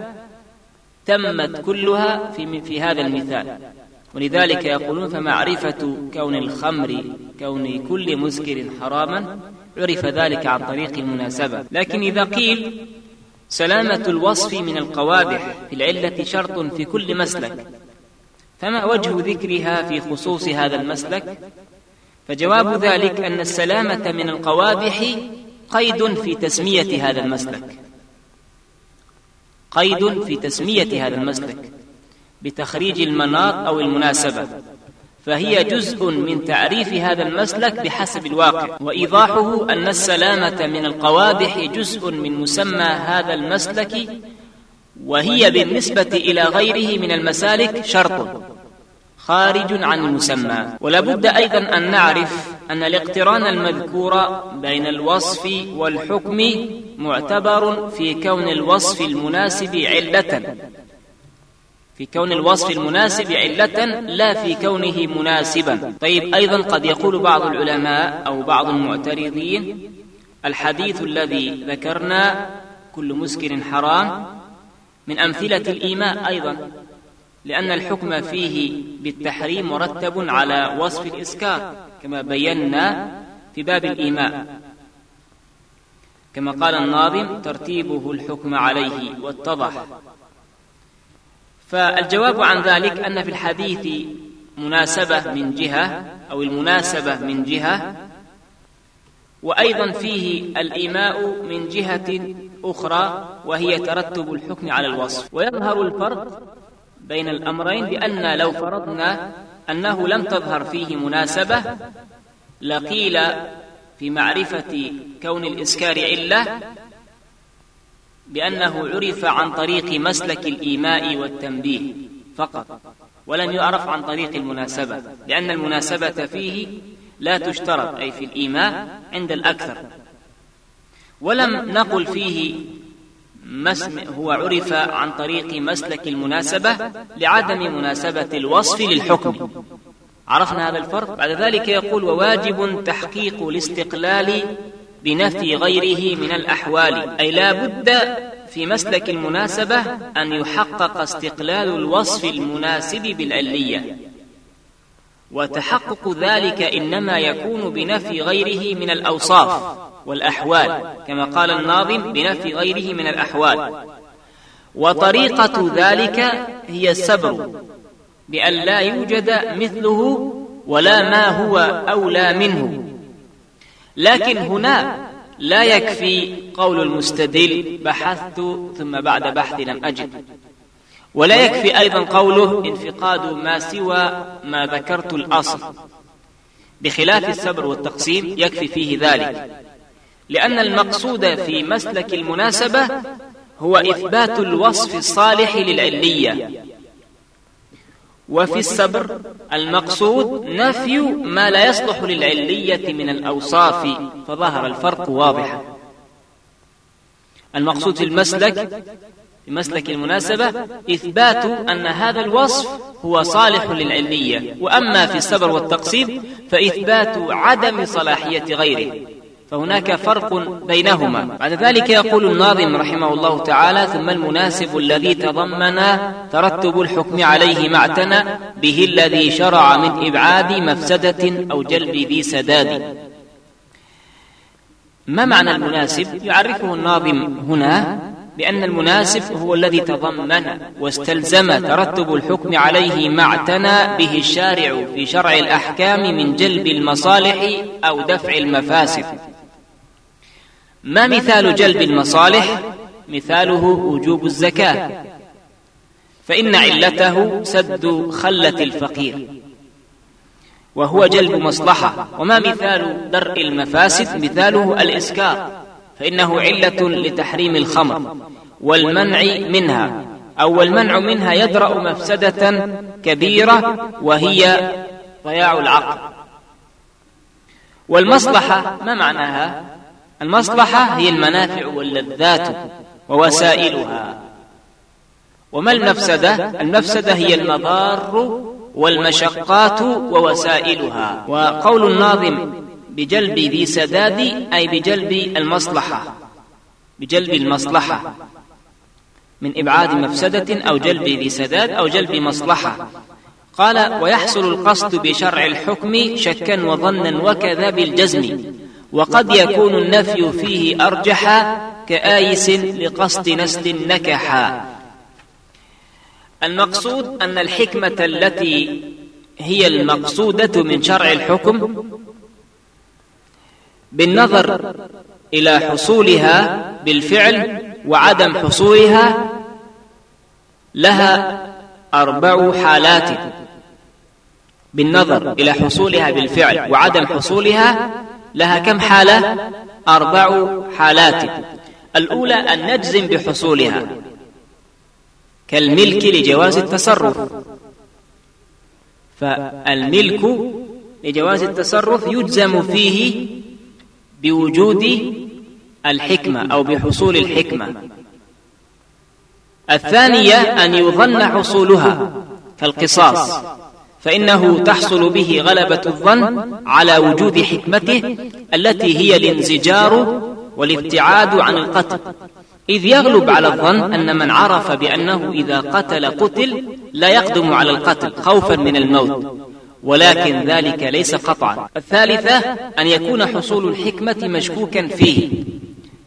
تمت كلها في, في هذا المثال. ولذلك يقولون فمعرفة كون الخمر كون كل مسكر حراما عرف ذلك عن طريق المناسبة. لكن إذا قيل سلامة الوصف من القوادح في العلة شرط في كل مسلك فما وجه ذكرها في خصوص هذا المسلك؟ فجواب ذلك أن السلامة من القوادح قيد في تسمية هذا المسلك. قيد في تسمية هذا المسلك. بتخريج المناط أو المناسبة. فهي جزء من تعريف هذا المسلك بحسب الواقع. وإيضاحه أن السلامة من القوادح جزء من مسمى هذا المسلك. وهي بالنسبة إلى غيره من المسالك شرط. خارج عن المسمى ولابد أيضا أن نعرف أن الاقتران المذكور بين الوصف والحكم معتبر في كون الوصف المناسب علة. في كون الوصف المناسب علة لا في كونه مناسبا. طيب أيضا قد يقول بعض العلماء أو بعض المعترضين الحديث الذي ذكرنا كل مسكر حرام. من أمثلة الإيماء أيضا. لأن الحكم فيه بالتحريم مرتب على وصف الإسكار كما بينا في باب الإيماء. كما قال الناظم ترتيبه الحكم عليه واتضح فالجواب عن ذلك أن في الحديث مناسبة من جهة أو المناسبة من جهة وأيضا فيه الإيماء من جهة أخرى وهي ترتب الحكم على الوصف. ويظهر الفرق بين الأمرين بأن لو فرضنا أنه لم تظهر فيه مناسبة لقيل في معرفة كون الإسكار علة بأنه عرف عن طريق مسلك الإيماء والتنبيه فقط ولم يعرف عن طريق المناسبة لأن المناسبة فيه لا تشترط أي في الإيماء عند الأكثر. ولم نقل فيه هو عرف عن طريق مسلك المناسبة لعدم مناسبة الوصف للحكم. عرفنا هذا الفرق. بعد ذلك يقول وواجب تحقيق الاستقلال بنفي غيره من الأحوال. أي لا بد في مسلك المناسبة أن يحقق استقلال الوصف المناسب بالعلية. وتحقق ذلك إنما يكون بنفي غيره من الأوصاف والأحوال كما قال الناظم بنفي غيره من الأحوال. وطريقة ذلك هي السبر بأن لا يوجد مثله ولا ما هو أولى منه. لكن هنا لا يكفي قول المستدل بحثت ثم بعد بحث لم أجد ولا يكفي أيضا قوله انفقاد ما سوى ما ذكرت الأصل. بخلاف السبر والتقسيم يكفي فيه ذلك. لأن المقصود في مسلك المناسبة هو إثبات الوصف الصالح للعلية. وفي السبر المقصود نفي ما لا يصلح للعلية من الأوصاف فظهر الفرق واضحا. المقصود في المسلك في مسلك المناسبة إثبات أن هذا الوصف هو صالح للعلية وأما في السبر والتقسيم فإثبات عدم صلاحية غيره. فهناك فرق بينهما. بعد ذلك يقول الناظم رحمه الله تعالى ثم المناسب الذي تضمن ترتب الحكم عليه ما اعتنى به الذي شرع من إبعاد مفسدة أو جلب ذي سداد. ما معنى المناسب؟ يعرفه الناظم هنا بأن المناسب هو الذي تضمن واستلزم ترتب الحكم عليه ما اعتنى به الشارع في شرع الأحكام من جلب المصالح أو دفع المفاسد. ما مثال جلب المصالح؟ مثاله وجوب الزكاة. فإن علته سد خلة الفقير. وهو جلب مصلحة. وما مثال درء المفاسد؟ مثاله الإسكار. فإنه علة لتحريم الخمر والمنع منها أو المنع منها يدرأ مفسدة كبيرة وهي ضياع العقل. والمصلحة ما معناها؟ المصلحة هي المنافع واللذات ووسائلها. وما المفسدة؟ المفسدة هي المضار والمشقات ووسائلها. وقول الناظم بجلب ذي سداد أي بجلب المصلحة. بجلب المصلحة. من إبعاد مفسدة أو جلب ذي سداد أو جلب مصلحة. قال ويحصل القصد بشرع الحكم شكا وظنا وكذا بالجزم. وقد يكون النفي فيه أرجح كآيس لقصد نسل نكحا المقصود أن الحكمة التي هي المقصودة من شرع الحكم بالنظر إلى حصولها بالفعل وعدم حصولها لها أربع حالات. بالنظر إلى حصولها بالفعل وعدم حصولها لها كم حالة؟ أربع حالات. الأولى أن نجزم بحصولها كالملك لجواز التصرف. فالملك لجواز التصرف يجزم فيه بوجود الحكمة أو بحصول الحكمة. الثانية أن يظن حصولها كالقصاص فإنه تحصل به غلبة الظن على وجود حكمته التي هي الانزجار والابتعاد عن القتل. إذ يغلب على الظن أن من عرف بأنه إذا قتل قتل لا يقدم على القتل خوفا من الموت. ولكن ذلك ليس قطعا. الثالثة أن يكون حصول الحكمة مشكوكا فيه.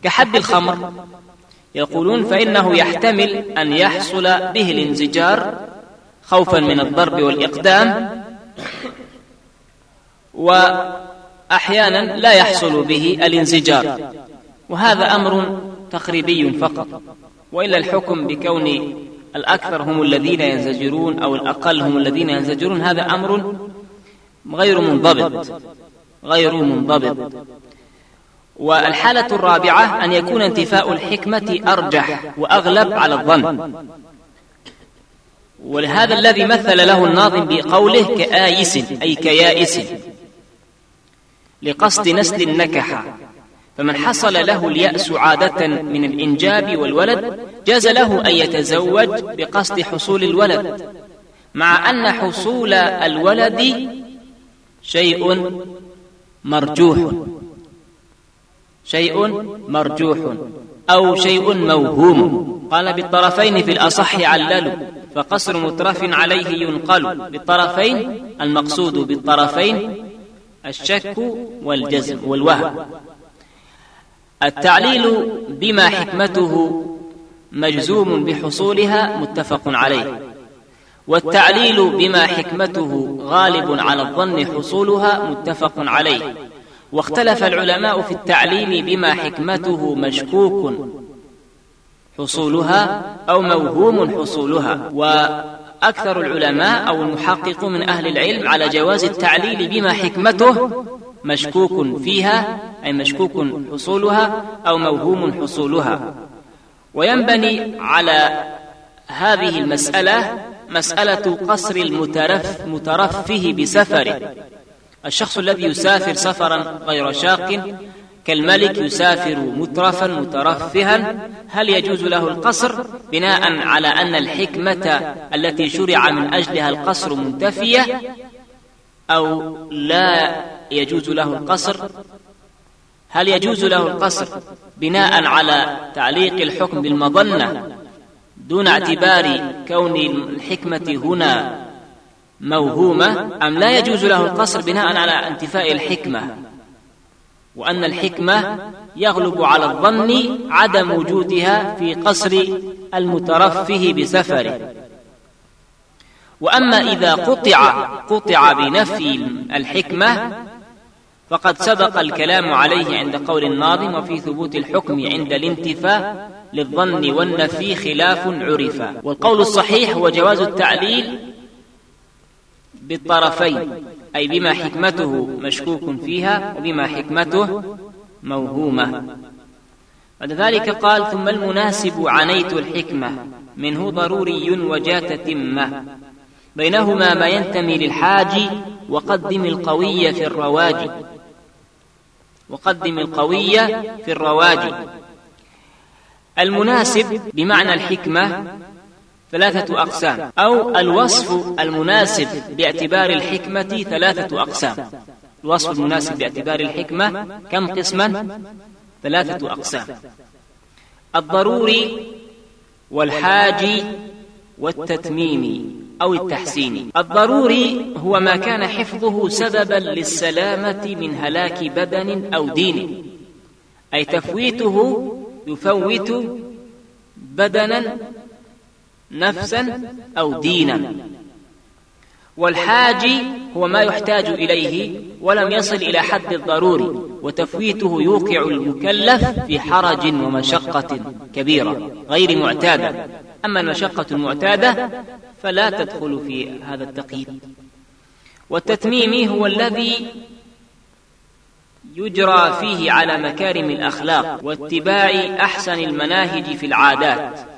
كحد الخمر. يقولون فإنه يحتمل أن يحصل به الانزجار خوفا من الضرب والإقدام وأحيانا لا يحصل به الانزجار. وهذا أمر تقريبي فقط. وإلا الحكم بكون الأكثر هم الذين ينزجرون أو الأقل هم الذين ينزجرون. هذا أمر غير منضبط غير منضبط. والحالة الرابعة أن يكون انتفاء الحكمة أرجح وأغلب على الظن. ولهذا الذي مثل له الناظم بقوله كآيس أي كيائس لقصد نسل النكحة فمن حصل له اليأس عادة من الإنجاب والولد جاز له أن يتزوج بقصد حصول الولد مع أن حصول الولد شيء مرجوح شيء مرجوح أو شيء موهوم. قال بالطرفين في الأصح عللوا فقصر مترف عليه ينقل. بالطرفين المقصود بالطرفين الشك والجزم والوهم. التعليل بما حكمته مجزوم بحصولها متفق عليه والتعليل بما حكمته غالب على الظن حصولها متفق عليه واختلف العلماء في التعليل بما حكمته مشكوك حصولها أو موهوم حصولها وأكثر العلماء أو المحقق من أهل العلم على جواز التعليل بما حكمته مشكوك فيها أي مشكوك حصولها أو موهوم حصولها. وينبني على هذه المسألة مسألة قصر المترف مترفه بسفره. الشخص الذي يسافر سفرا غير شاق كالملك يسافر مترفا مترفها هل يجوز له القصر؟ بناء على أن الحكمة التي شرع من أجلها القصر منتفية أو لا يجوز له القصر؟ هل يجوز له القصر بناء على تعليق الحكم بالمظنة دون اعتبار كون الحكمة هنا موهومة أم لا يجوز له القصر بناء على انتفاء الحكمة؟ وأن الحكمة يغلب على الظن عدم وجودها في قصر المترفه بسفره. وأما إذا قطع قطع بنفي الحكمة فقد سبق الكلام عليه عند قول الناظم وفي ثبوت الحكم عند الانتفاء للظن والنفي خلاف عرفا والقول الصحيح هو جواز التعليل بالطرفين أي بما حكمته مشكوك فيها وبما حكمته موهومة. بعد ذلك قال ثم المناسب عنيت الحكمة منه ضروري وجات تمة. بينهما ما ينتمي للحاج وقدم القوي في الرواج. وقدم القوي في الرواج. المناسب بمعنى الحكمة ثلاثة أقسام أو الوصف المناسب باعتبار الحكمة ثلاثة أقسام. الوصف المناسب باعتبار الحكمة كم قسما؟ ثلاثة أقسام. الضروري والحاج والتتميم أو التحسين. الضروري هو ما كان حفظه سببا للسلامة من هلاك بدن أو دين. أي تفويته يفوت بدنا نفسا أو دينا. والحاج هو ما يحتاج إليه ولم يصل إلى حد الضروري وتفويته يوقع المكلف في حرج ومشقة كبيرة غير معتادة. أما المشقة المعتادة فلا تدخل في هذا التقييد. والتتميم هو الذي يجرى فيه على مكارم الأخلاق واتباع أحسن المناهج في العادات.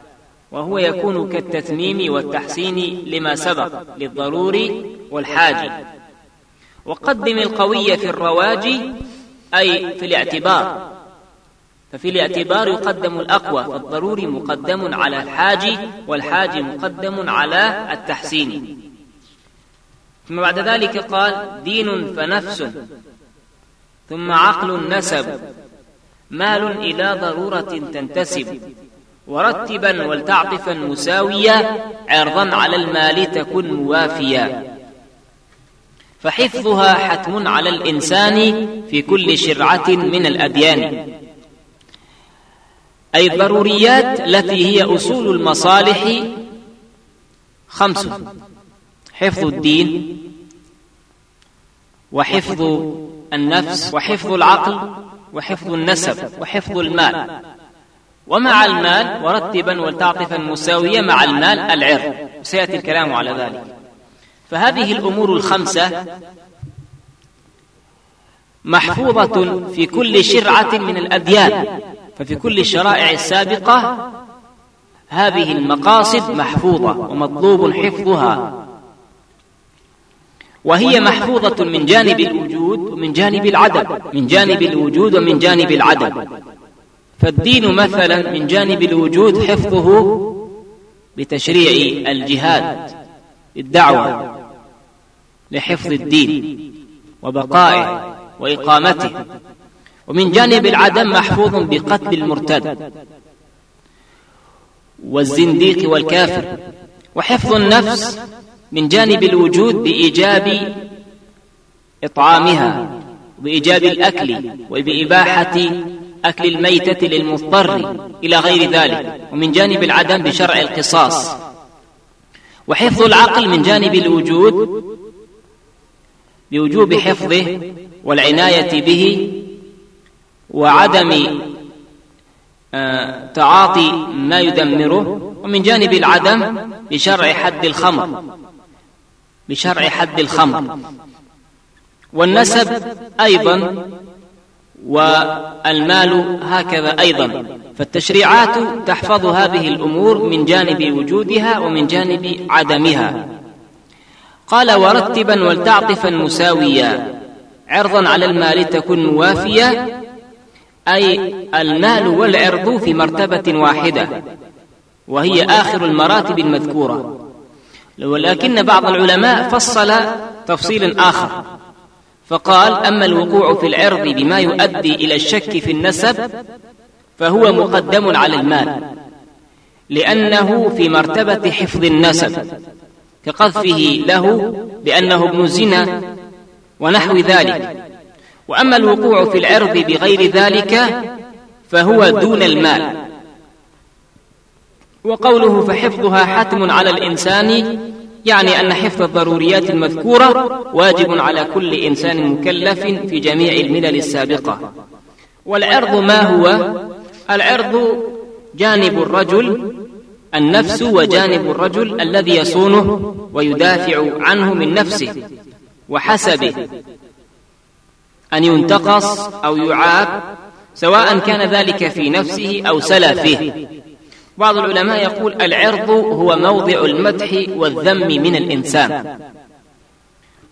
وهو يكون كالتتميم والتحسين لما سبق للضروري والحاج وقدم القوي في الرواج أي في الاعتبار. ففي الاعتبار يقدم الأقوى فالضروري مقدم على الحاج والحاج مقدم على التحسين. ثم بعد ذلك قال دين فنفس ثم عقل نسب. مال إلى ضرورة تنتسب. ورتبا ولتعطفا مساويا عرضا على المال تكن موافيا فحفظها حتم على الإنسان في كل شرعة من الأديان. أي الضروريات التي هي أصول المصالح. خمس حفظ الدين وحفظ النفس وحفظ العقل وحفظ النسب وحفظ المال. ومع المال ورتبا ولتعطفا مساوية مع المال العرض. سيأتي الكلام على ذلك. فهذه الأمور الخمسة محفوظة في كل شرعة من الأديان. ففي كل الشرائع السابقة هذه المقاصد محفوظة ومطلوب حفظها. وهي محفوظة من جانب الوجود ومن جانب العدم. من جانب الوجود ومن جانب العدم. فالدين مثلا من جانب الوجود حفظه بتشريع الجهاد الدعوة لحفظ الدين وبقائه وإقامته. ومن جانب العدم محفوظ بقتل المرتد والزنديق والكافر. وحفظ النفس من جانب الوجود بإيجاب إطعامها وبإيجاب الأكل وبإباحة أكل الميتة للمضطر إلى غير ذلك ومن جانب العدم بشرع القصاص. وحفظ العقل من جانب الوجود بوجوب حفظه والعناية به وعدم آه، تعاطي ما يدمره ومن جانب العدم بشرع حد الخمر. بشرع حد الخمر. والنسب أيضا والمال هكذا أيضا. فالتشريعات تحفظ هذه الأمور من جانب وجودها ومن جانب عدمها. قال ورتبا ولتعطفا مساويا. عرضا على المال تكن موافيا أي المال والعرض في مرتبة واحدة وهي آخر المراتب المذكورة. ولكن بعض العلماء فصل تفصيل آخر. فقال أما الوقوع في العرض بما يؤدي إلى الشك في النسب فهو مقدم على المال لأنه في مرتبة حفظ النسب كقذفه له بأنه ابن زنا ونحو ذلك. وأما الوقوع في العرض بغير ذلك فهو دون المال. وقوله فحفظها حتم على الإنسان يعني أن حفظ الضروريات المذكورة واجب على كل إنسان مكلف في جميع الملل السابقة. والعرض ما هو؟ العرض جانب الرجل النفس وجانب الرجل الذي يصونه ويدافع عنه من نفسه وحسبه. أن ينتقص أو يعاب سواء كان ذلك في نفسه أو سلفه. بعض العلماء يقول العرض هو موضع المدح والذم من الإنسان.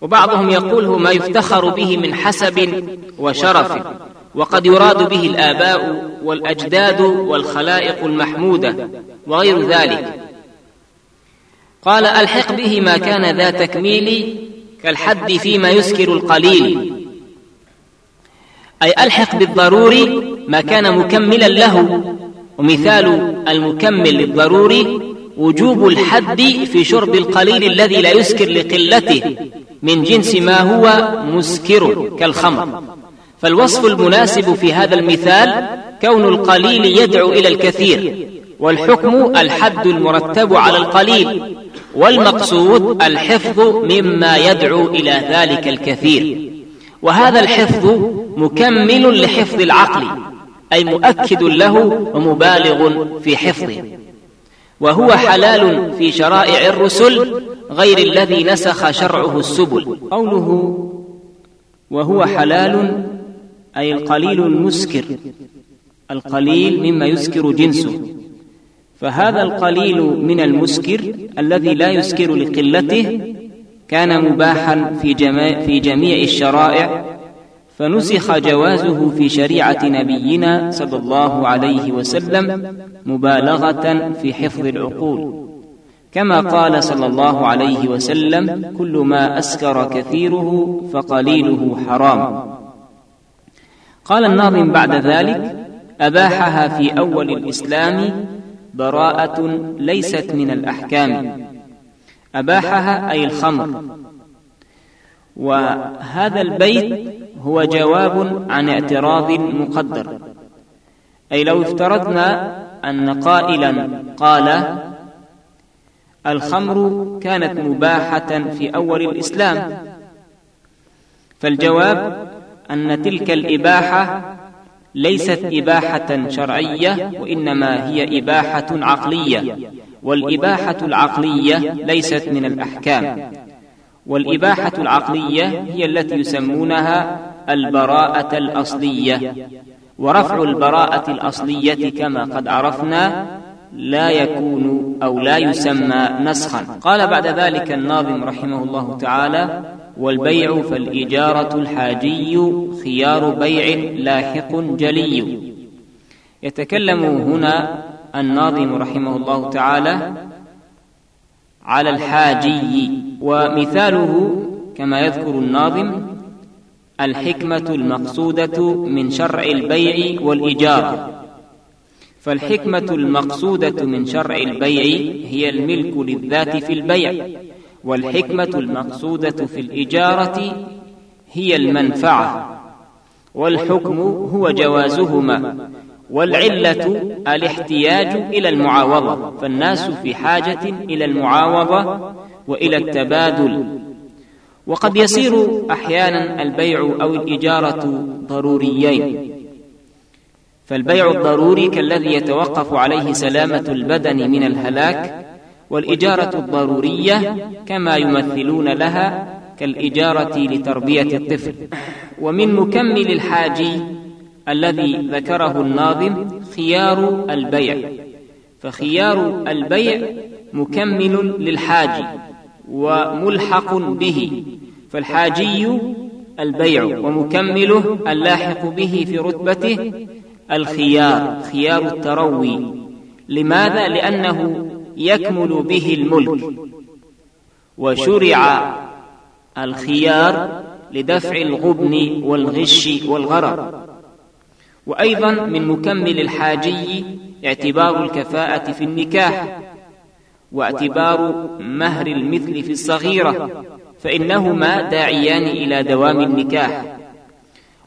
وبعضهم يقول هو ما يفتخر به من حسب وشرف وقد يراد به الآباء والأجداد والخلائق المحمودة وغير ذلك. قال ألحق به ما كان ذا تكميل كالحد فيما يسكر القليل. أي ألحق بالضروري ما كان مكملا له ومثال المكمل للضروري وجوب الحد في شرب القليل الذي لا يسكر لقلته من جنس ما هو مسكر كالخمر. فالوصف المناسب في هذا المثال كون القليل يدعو إلى الكثير والحكم الحد المرتب على القليل والمقصود الحفظ مما يدعو إلى ذلك الكثير. وهذا الحفظ مكمل لحفظ العقل أي مؤكد له ومبالغ في حفظه. وهو حلال في شرائع الرسل غير الذي نسخ شرعه السبل. قوله وهو حلال أي القليل المسكر. القليل مما يسكر جنسه. فهذا القليل من المسكر الذي لا يسكر لقلته كان مباحا في جميع, في جميع الشرائع. فنسخ جوازه في شريعة نبينا صلى الله عليه وسلم مبالغة في حفظ العقول. كما قال صلى الله عليه وسلم كل ما أسكر كثيره فقليله حرام. قال الناظم بعد ذلك أباحها في أول الإسلام براءة ليست من الأحكام. أباحها أي الخمر. وهذا البيت هو جواب عن اعتراض مقدر. أي لو افترضنا أن قائلا قال الخمر كانت مباحة في أول الإسلام. فالجواب أن تلك الإباحة ليست إباحة شرعية وإنما هي إباحة عقلية والإباحة العقلية ليست من الأحكام. والإباحة العقلية هي التي يسمونها البراءة الأصلية. ورفع البراءة الأصلية كما قد عرفنا لا يكون أو لا يسمى نسخا. قال بعد ذلك الناظم رحمه الله تعالى والبيع فالإجارة الحاجي خيار بيع لاحق جلي. يتكلم هنا الناظم رحمه الله تعالى على الحاجي ومثاله كما يذكر الناظم الحكمة المقصودة من شرع البيع والإجارة فالحكمة المقصودة من شرع البيع هي الملك للذات في البيع والحكمة المقصودة في الإجارة هي المنفعة والحكم هو جوازهما. والعلة الاحتياج إلى المعاوضة. فالناس في حاجة إلى المعاوضة وإلى التبادل. وقد يصير أحيانا البيع أو الإجارة ضروريين. فالبيع الضروري كالذي يتوقف عليه سلامة البدن من الهلاك والإجارة الضرورية كما يمثلون لها كالإجارة لتربية الطفل. ومن مكمل الحاجي الذي ذكره الناظم خيار البيع. فخيار البيع مكمل للحاج وملحق به. فالحاجي البيع ومكمله اللاحق به في رتبته الخيار خيار التروي. لماذا؟ لأنه يكمل به الملك. وشرع الخيار لدفع الغبن والغش والغرر. وأيضا من مكمل الحاجي اعتبار الكفاءة في النكاح واعتبار مهر المثل في الصغيرة فإنهما داعيان إلى دوام النكاح.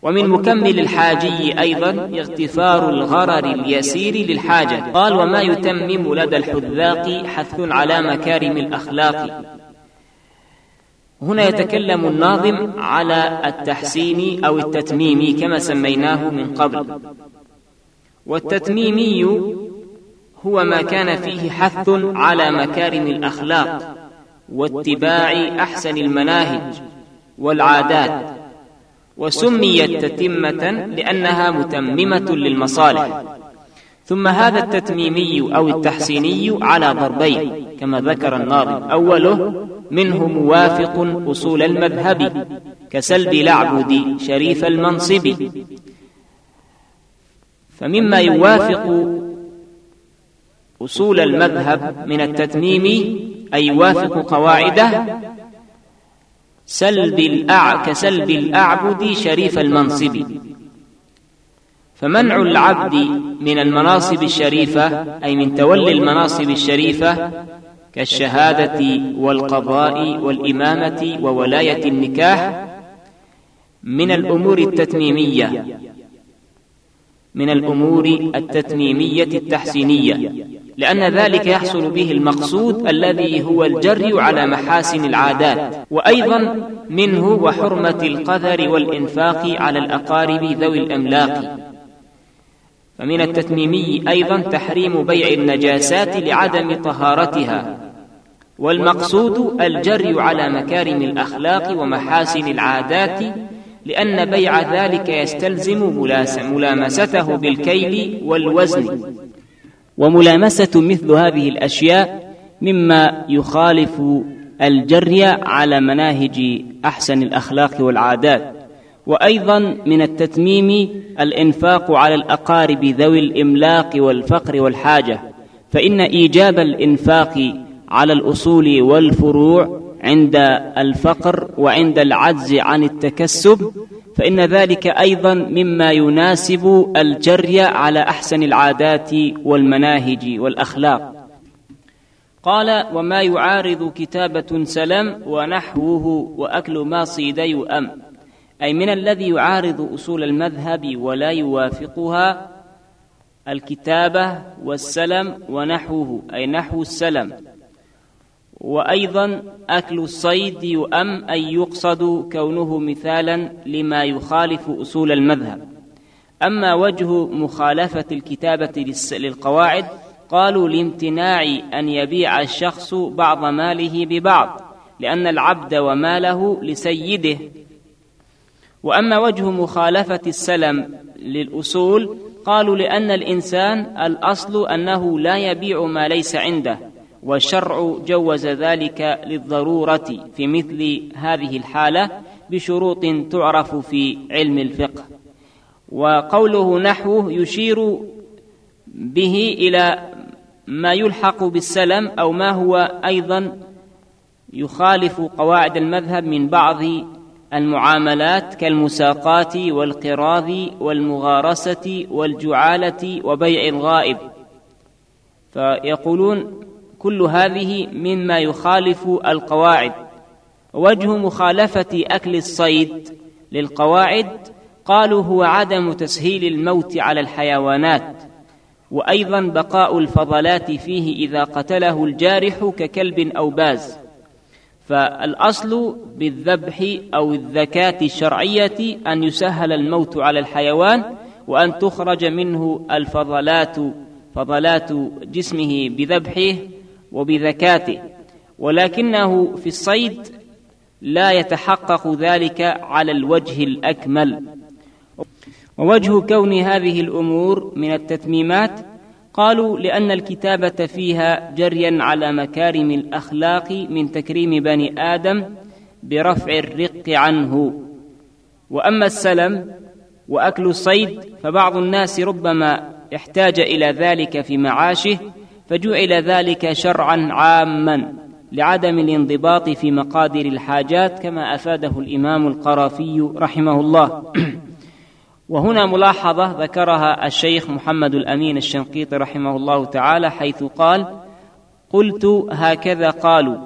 ومن مكمل الحاجي أيضا اغتفار الغرر اليسير للحاجة. قال وما يتمم لدى الحذاق حث على مكارم الأخلاق. هنا يتكلم الناظم على التحسين أو التتميم كما سميناه من قبل. والتتميمي هو ما كان فيه حث على مكارم الأخلاق واتباع أحسن المناهج والعادات وسميت تتمة لأنها متممة للمصالح. ثم هذا التتميمي أو التحسيني على ضربين كما ذكر الناظم أوله منه موافق أصول المذهب كسلب الأعبد شريف المنصب. فمما يوافق أصول المذهب من التتميم أي يوافق قواعده سلب الأع كسلب الأعبد شريف المنصب. فمنع العبد من المناصب الشريفة أي من تولي المناصب الشريفة كالشهادة والقضاء والإمامة وولاية النكاح من الأمور التتميمية من الأمور التتميمية التحسينية لأن ذلك يحصل به المقصود الذي هو الجري على محاسن العادات وأيضا منه وحرمة القذر والإنفاق على الأقارب ذوي الأملاق. فمن التتميمي أيضا تحريم بيع النجاسات لعدم طهارتها والمقصود الجري على مكارم الأخلاق ومحاسن العادات لأن بيع ذلك يستلزم ملامسته بالكيل والوزن. وملامسة مثل هذه الأشياء مما يخالف الجري على مناهج أحسن الأخلاق والعادات. وأيضا من التتميم الإنفاق على الأقارب ذوي الإملاق والفقر والحاجة فإن إيجاب الإنفاق على الأصول والفروع عند الفقر وعند العجز عن التكسب فإن ذلك أيضا مما يناسب الجري على أحسن العادات والمناهج والأخلاق. قال وما يعارض كتابة سلم ونحوه وأكل ما صيدي أم. أي من الذي يعارض أصول المذهب ولا يوافقها الكتابة والسلم ونحوه أي نحو السلم. وأيضا أكل الصيد يؤم أي يقصد كونه مثالا لما يخالف أصول المذهب. أما وجه مخالفة الكتابة للقواعد قالوا لامتناع أن يبيع الشخص بعض ماله ببعض لأن العبد وماله لسيده. وأما وجه مخالفة السلم للأصول قالوا لأن الإنسان الأصل أنه لا يبيع ما ليس عنده والشرع جوز ذلك للضرورة في مثل هذه الحالة بشروط تعرف في علم الفقه. وقوله نحوه يشير به إلى ما يلحق بالسلم أو ما هو أيضا يخالف قواعد المذهب من بعض المعاملات كالمساقات والقراض والمغارسة والجعالة وبيع الغائب. فيقولون كل هذه مما يخالف القواعد. وجه مخالفة أكل الصيد للقواعد قالوا هو عدم تسهيل الموت على الحيوانات. وأيضا بقاء الفضلات فيه إذا قتله الجارح ككلب أو باز. فالأصل بالذبح أو الذكاة الشرعية أن يسهل الموت على الحيوان وأن تخرج منه الفضلات فضلات جسمه بذبحه وبذكاته ولكنه في الصيد لا يتحقق ذلك على الوجه الأكمل. ووجه كون هذه الأمور من التتميمات قالوا لأن الكتابة فيها جريا على مكارم الأخلاق من تكريم بني آدم برفع الرق عنه. وأما السلم وأكل الصيد فبعض الناس ربما احتاج إلى ذلك في معاشه فجعل ذلك شرعا عاما لعدم الانضباط في مقادر الحاجات كما أفاده الإمام القرافي رحمه الله. وهنا ملاحظة ذكرها الشيخ محمد الأمين الشنقيطي رحمه الله تعالى حيث قال قلت هكذا قالوا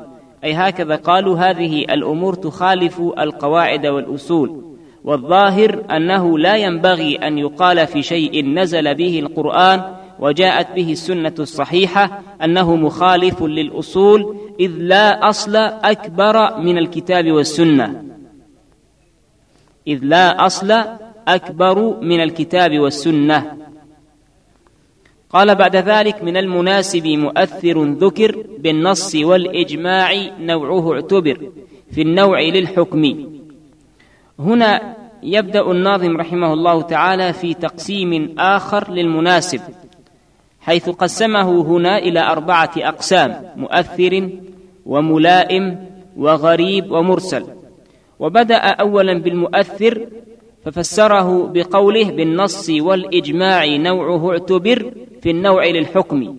أي هكذا قالوا هذه الأمور تخالف القواعد والأصول والظاهر أنه لا ينبغي أن يقال في شيء نزل به القرآن وجاءت به السنة الصحيحة أنه مخالف للأصول إذ لا أصل أكبر من الكتاب والسنة. إذ لا أصل أكبر من الكتاب والسنة. قال بعد ذلك من المناسب مؤثر ذكر بالنص والإجماع نوعه اعتبر في النوع للحكم. هنا يبدأ الناظم رحمه الله تعالى في تقسيم آخر للمناسب حيث قسمه هنا إلى أربعة أقسام مؤثر وملائم وغريب ومرسل. وبدأ أولا بالمؤثر ففسره بقوله بالنص والإجماع نوعه اعتبر في النوع للحكم.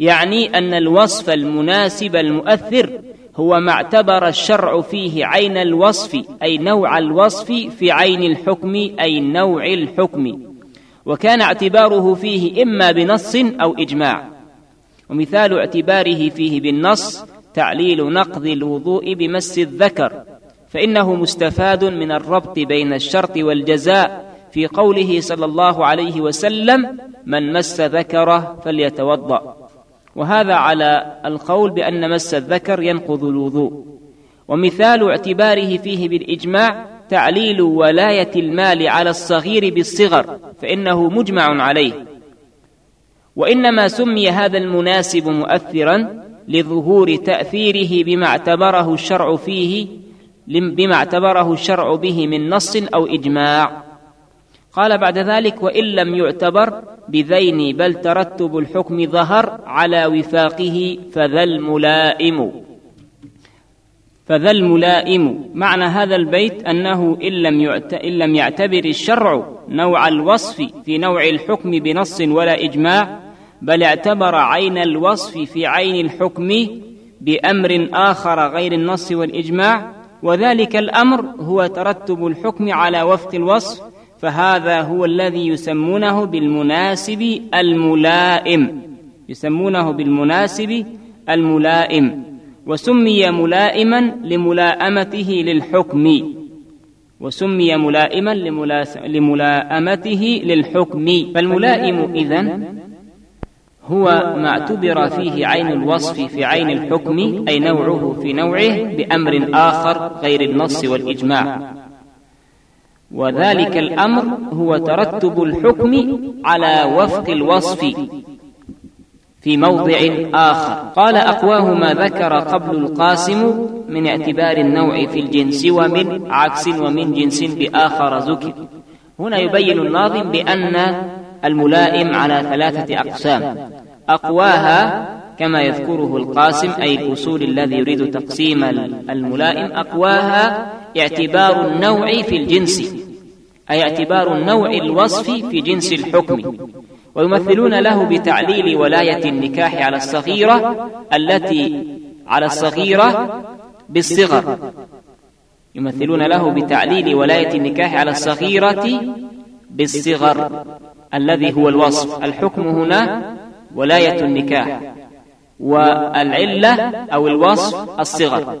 يعني أن الوصف المناسب المؤثر هو ما اعتبر الشرع فيه عين الوصف أي نوع الوصف في عين الحكم أي نوع الحكم. وكان اعتباره فيه إما بنص أو إجماع. ومثال اعتباره فيه بالنص تعليل نقض الوضوء بمس الذكر. فإنه مستفاد من الربط بين الشرط والجزاء في قوله صلى الله عليه وسلم من مس ذكره فليتوضأ وهذا على القول بأن مس الذكر ينقض الوضوء. ومثال اعتباره فيه بالإجماع تعليل ولاية المال على الصغير بالصغر فإنه مجمع عليه. وإنما سمي هذا المناسب مؤثرا لظهور تأثيره بما اعتبره الشرع فيه بما اعتبره الشرع به من نص أو إجماع. قال بعد ذلك وإن لم يعتبر بذين بل ترتب الحكم ظهر على وفاقه فذا الملائم. فذا الملائم. معنى هذا البيت أنه إن لم, إن لم يعتبر الشرع نوع الوصف في نوع الحكم بنص ولا إجماع بل اعتبر عين الوصف في عين الحكم بأمر آخر غير النص والإجماع وذلك الأمر هو ترتب الحكم على وفق الوصف فهذا هو الذي يسمونه بالمناسب الملائم. يسمونه بالمناسب الملائم. وسمي ملائما لملائمته للحكم. وسمي ملائما لملائمته للحكم. فالملائم إذن هو ما اعتبر فيه عين الوصف في عين الحكم أي نوعه في نوعه بأمر آخر غير النص والإجماع. وذلك الأمر هو ترتب الحكم على وفق الوصف في موضع آخر. قال أقواه ما ذكر قبل القاسم من اعتبار النوع في الجنس ومن عكس ومن جنس بآخر ذكر هنا يبين الناظم بأن الملائم على ثلاثة أقسام. أقواها كما يذكره القاسم أي الأصول الذي يريد تقسيم الملائم. أقواها اعتبار النوع في الجنس أي اعتبار النوع الوصف في جنس الحكم. ويمثلون له بتعليل ولاية النكاح على الصغيرة التي على الصغيرة بالصغر. يمثلون له بتعليل ولاية النكاح على الصغيرة بالصغر الذي هو الوصف. الحكم هنا ولاية النكاح والعلة أو الوصف الصغر.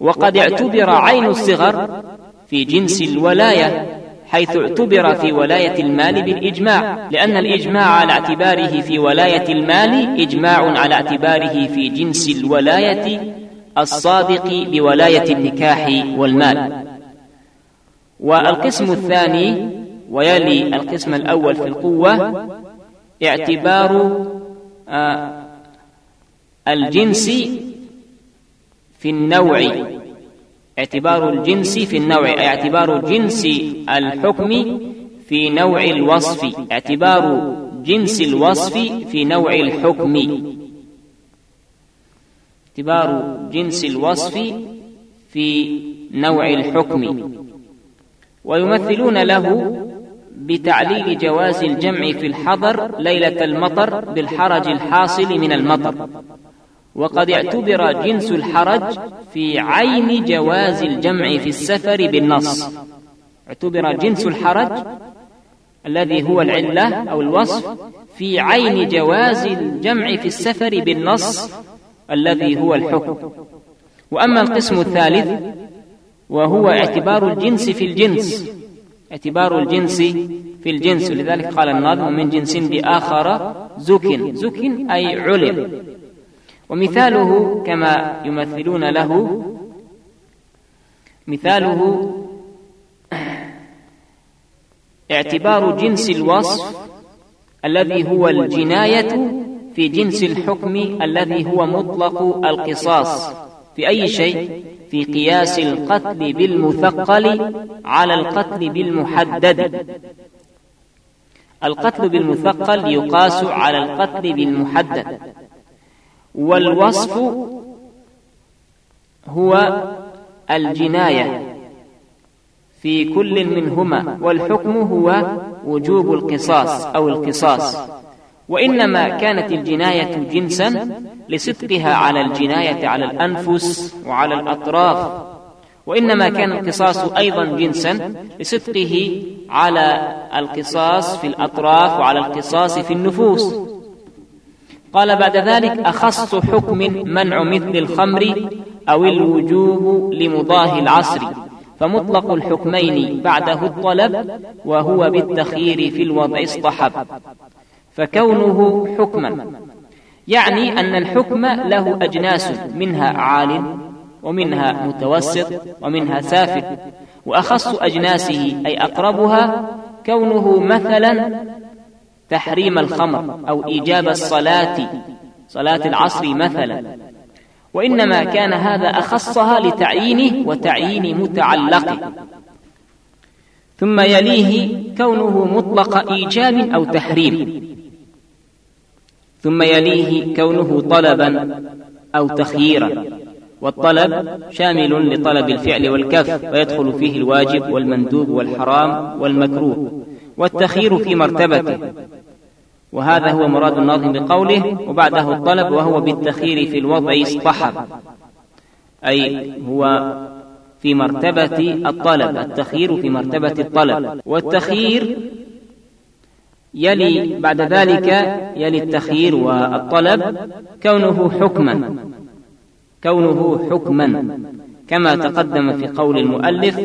وقد اعتبر عين الصغر في جنس الولاية حيث اعتبر في ولاية المال بالإجماع لأن الإجماع على اعتباره في ولاية المال إجماع على اعتباره في جنس الولاية الصادق بولاية النكاح والمال. والقسم الثاني ويلي القسم الأول في القوة اعتبار آه، الجنس في النوع. اعتبار الجنس في النوع اعتبار جنس الحكم في نوع الوصف. اعتبار جنس الوصف في نوع الحكم. اعتبار جنس الوصف في نوع الحكم. ويمثلون له بتعليل جواز الجمع في الحضر ليلة المطر بالحرج الحاصل من المطر. وقد اعتبر جنس الحرج في عين جواز الجمع في السفر بالنص. اعتبر جنس الحرج الذي هو العلة أو الوصف في عين جواز الجمع في السفر بالنص الذي هو الحكم. وأما القسم الثالث وهو اعتبار الجنس في الجنس. اعتبار الجنس في الجنس. لذلك قال الناظم من جنس بآخر زك زك أي علم. ومثاله كما يمثلون له مثاله اعتبار جنس الوصف الذي هو الجناية في جنس الحكم الذي هو مطلق القصاص. في أي شيء؟ في قياس القتل بالمثقل على القتل بالمحدد. القتل بالمثقل يقاس على القتل بالمحدد. والوصف هو الجناية في كل منهما والحكم هو وجوب القصاص أو القصاص. وإنما كانت الجناية جنسا لصدقها على الجناية على الأنفس وعلى الأطراف. وإنما كان القصاص أيضا جنسا لصدقه على القصاص في الأطراف وعلى القصاص في النفوس. قال بعد ذلك أخص حكم منع مثل الخمر أو الوجوب لمضاه العصر. فمطلق الحكمين بعده الطلب وهو بالتخيير في الوضع اصطحب. فكونه حكما. يعني أن الحكم له أجناس منها عال ومنها متوسط ومنها سافل وأخص أجناسه أي أقربها كونه مثلا تحريم الخمر أو إيجاب الصلاة صلاة العصر مثلا. وإنما كان هذا أخصها لتعيينه وتعيين متعلقه. ثم يليه كونه مطلق إيجاب أو تحريم. ثم يليه كونه طلبا أو تخييرا. والطلب شامل لطلب الفعل والكف ويدخل فيه الواجب والمندوب والحرام والمكروه. والتخيير في مرتبته. وهذا هو مراد الناظم بقوله وبعده الطلب وهو بالتخيير في الوضع اصطحب. أي هو في مرتبة الطلب التخيير في مرتبة الطلب. والتخيير يلي بعد ذلك يلي التخيير والطلب كونه حكما. كونه حكما. كما تقدم في قول المؤلف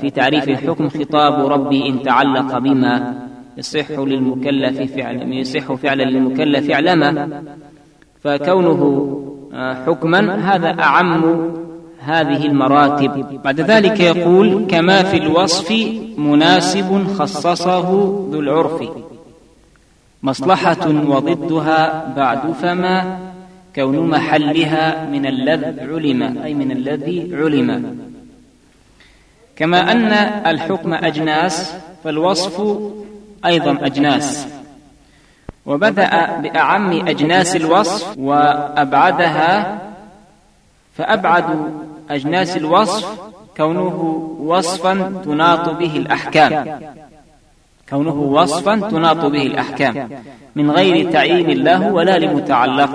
في تعريف الحكم خطاب ربي إن تعلق بما يصح للمكلف فعل يصح فعلا للمكلف اعلما فكونه حكما هذا أعم هذه المراتب. بعد ذلك يقول كما في الوصف مناسب خصصه ذو العرف. مصلحة وضدها بعد فما كون محلها من الذي علم أي من الذي علم. كما أن الحكم أجناس فالوصف أيضا أجناس. وبدأ بأعم أجناس الوصف وأبعدها فأبعد أجناس الوصف كونه وصفا تناط به الأحكام. كونه وصفا تناط به الأحكام. من غير تعيين له ولا لمتعلق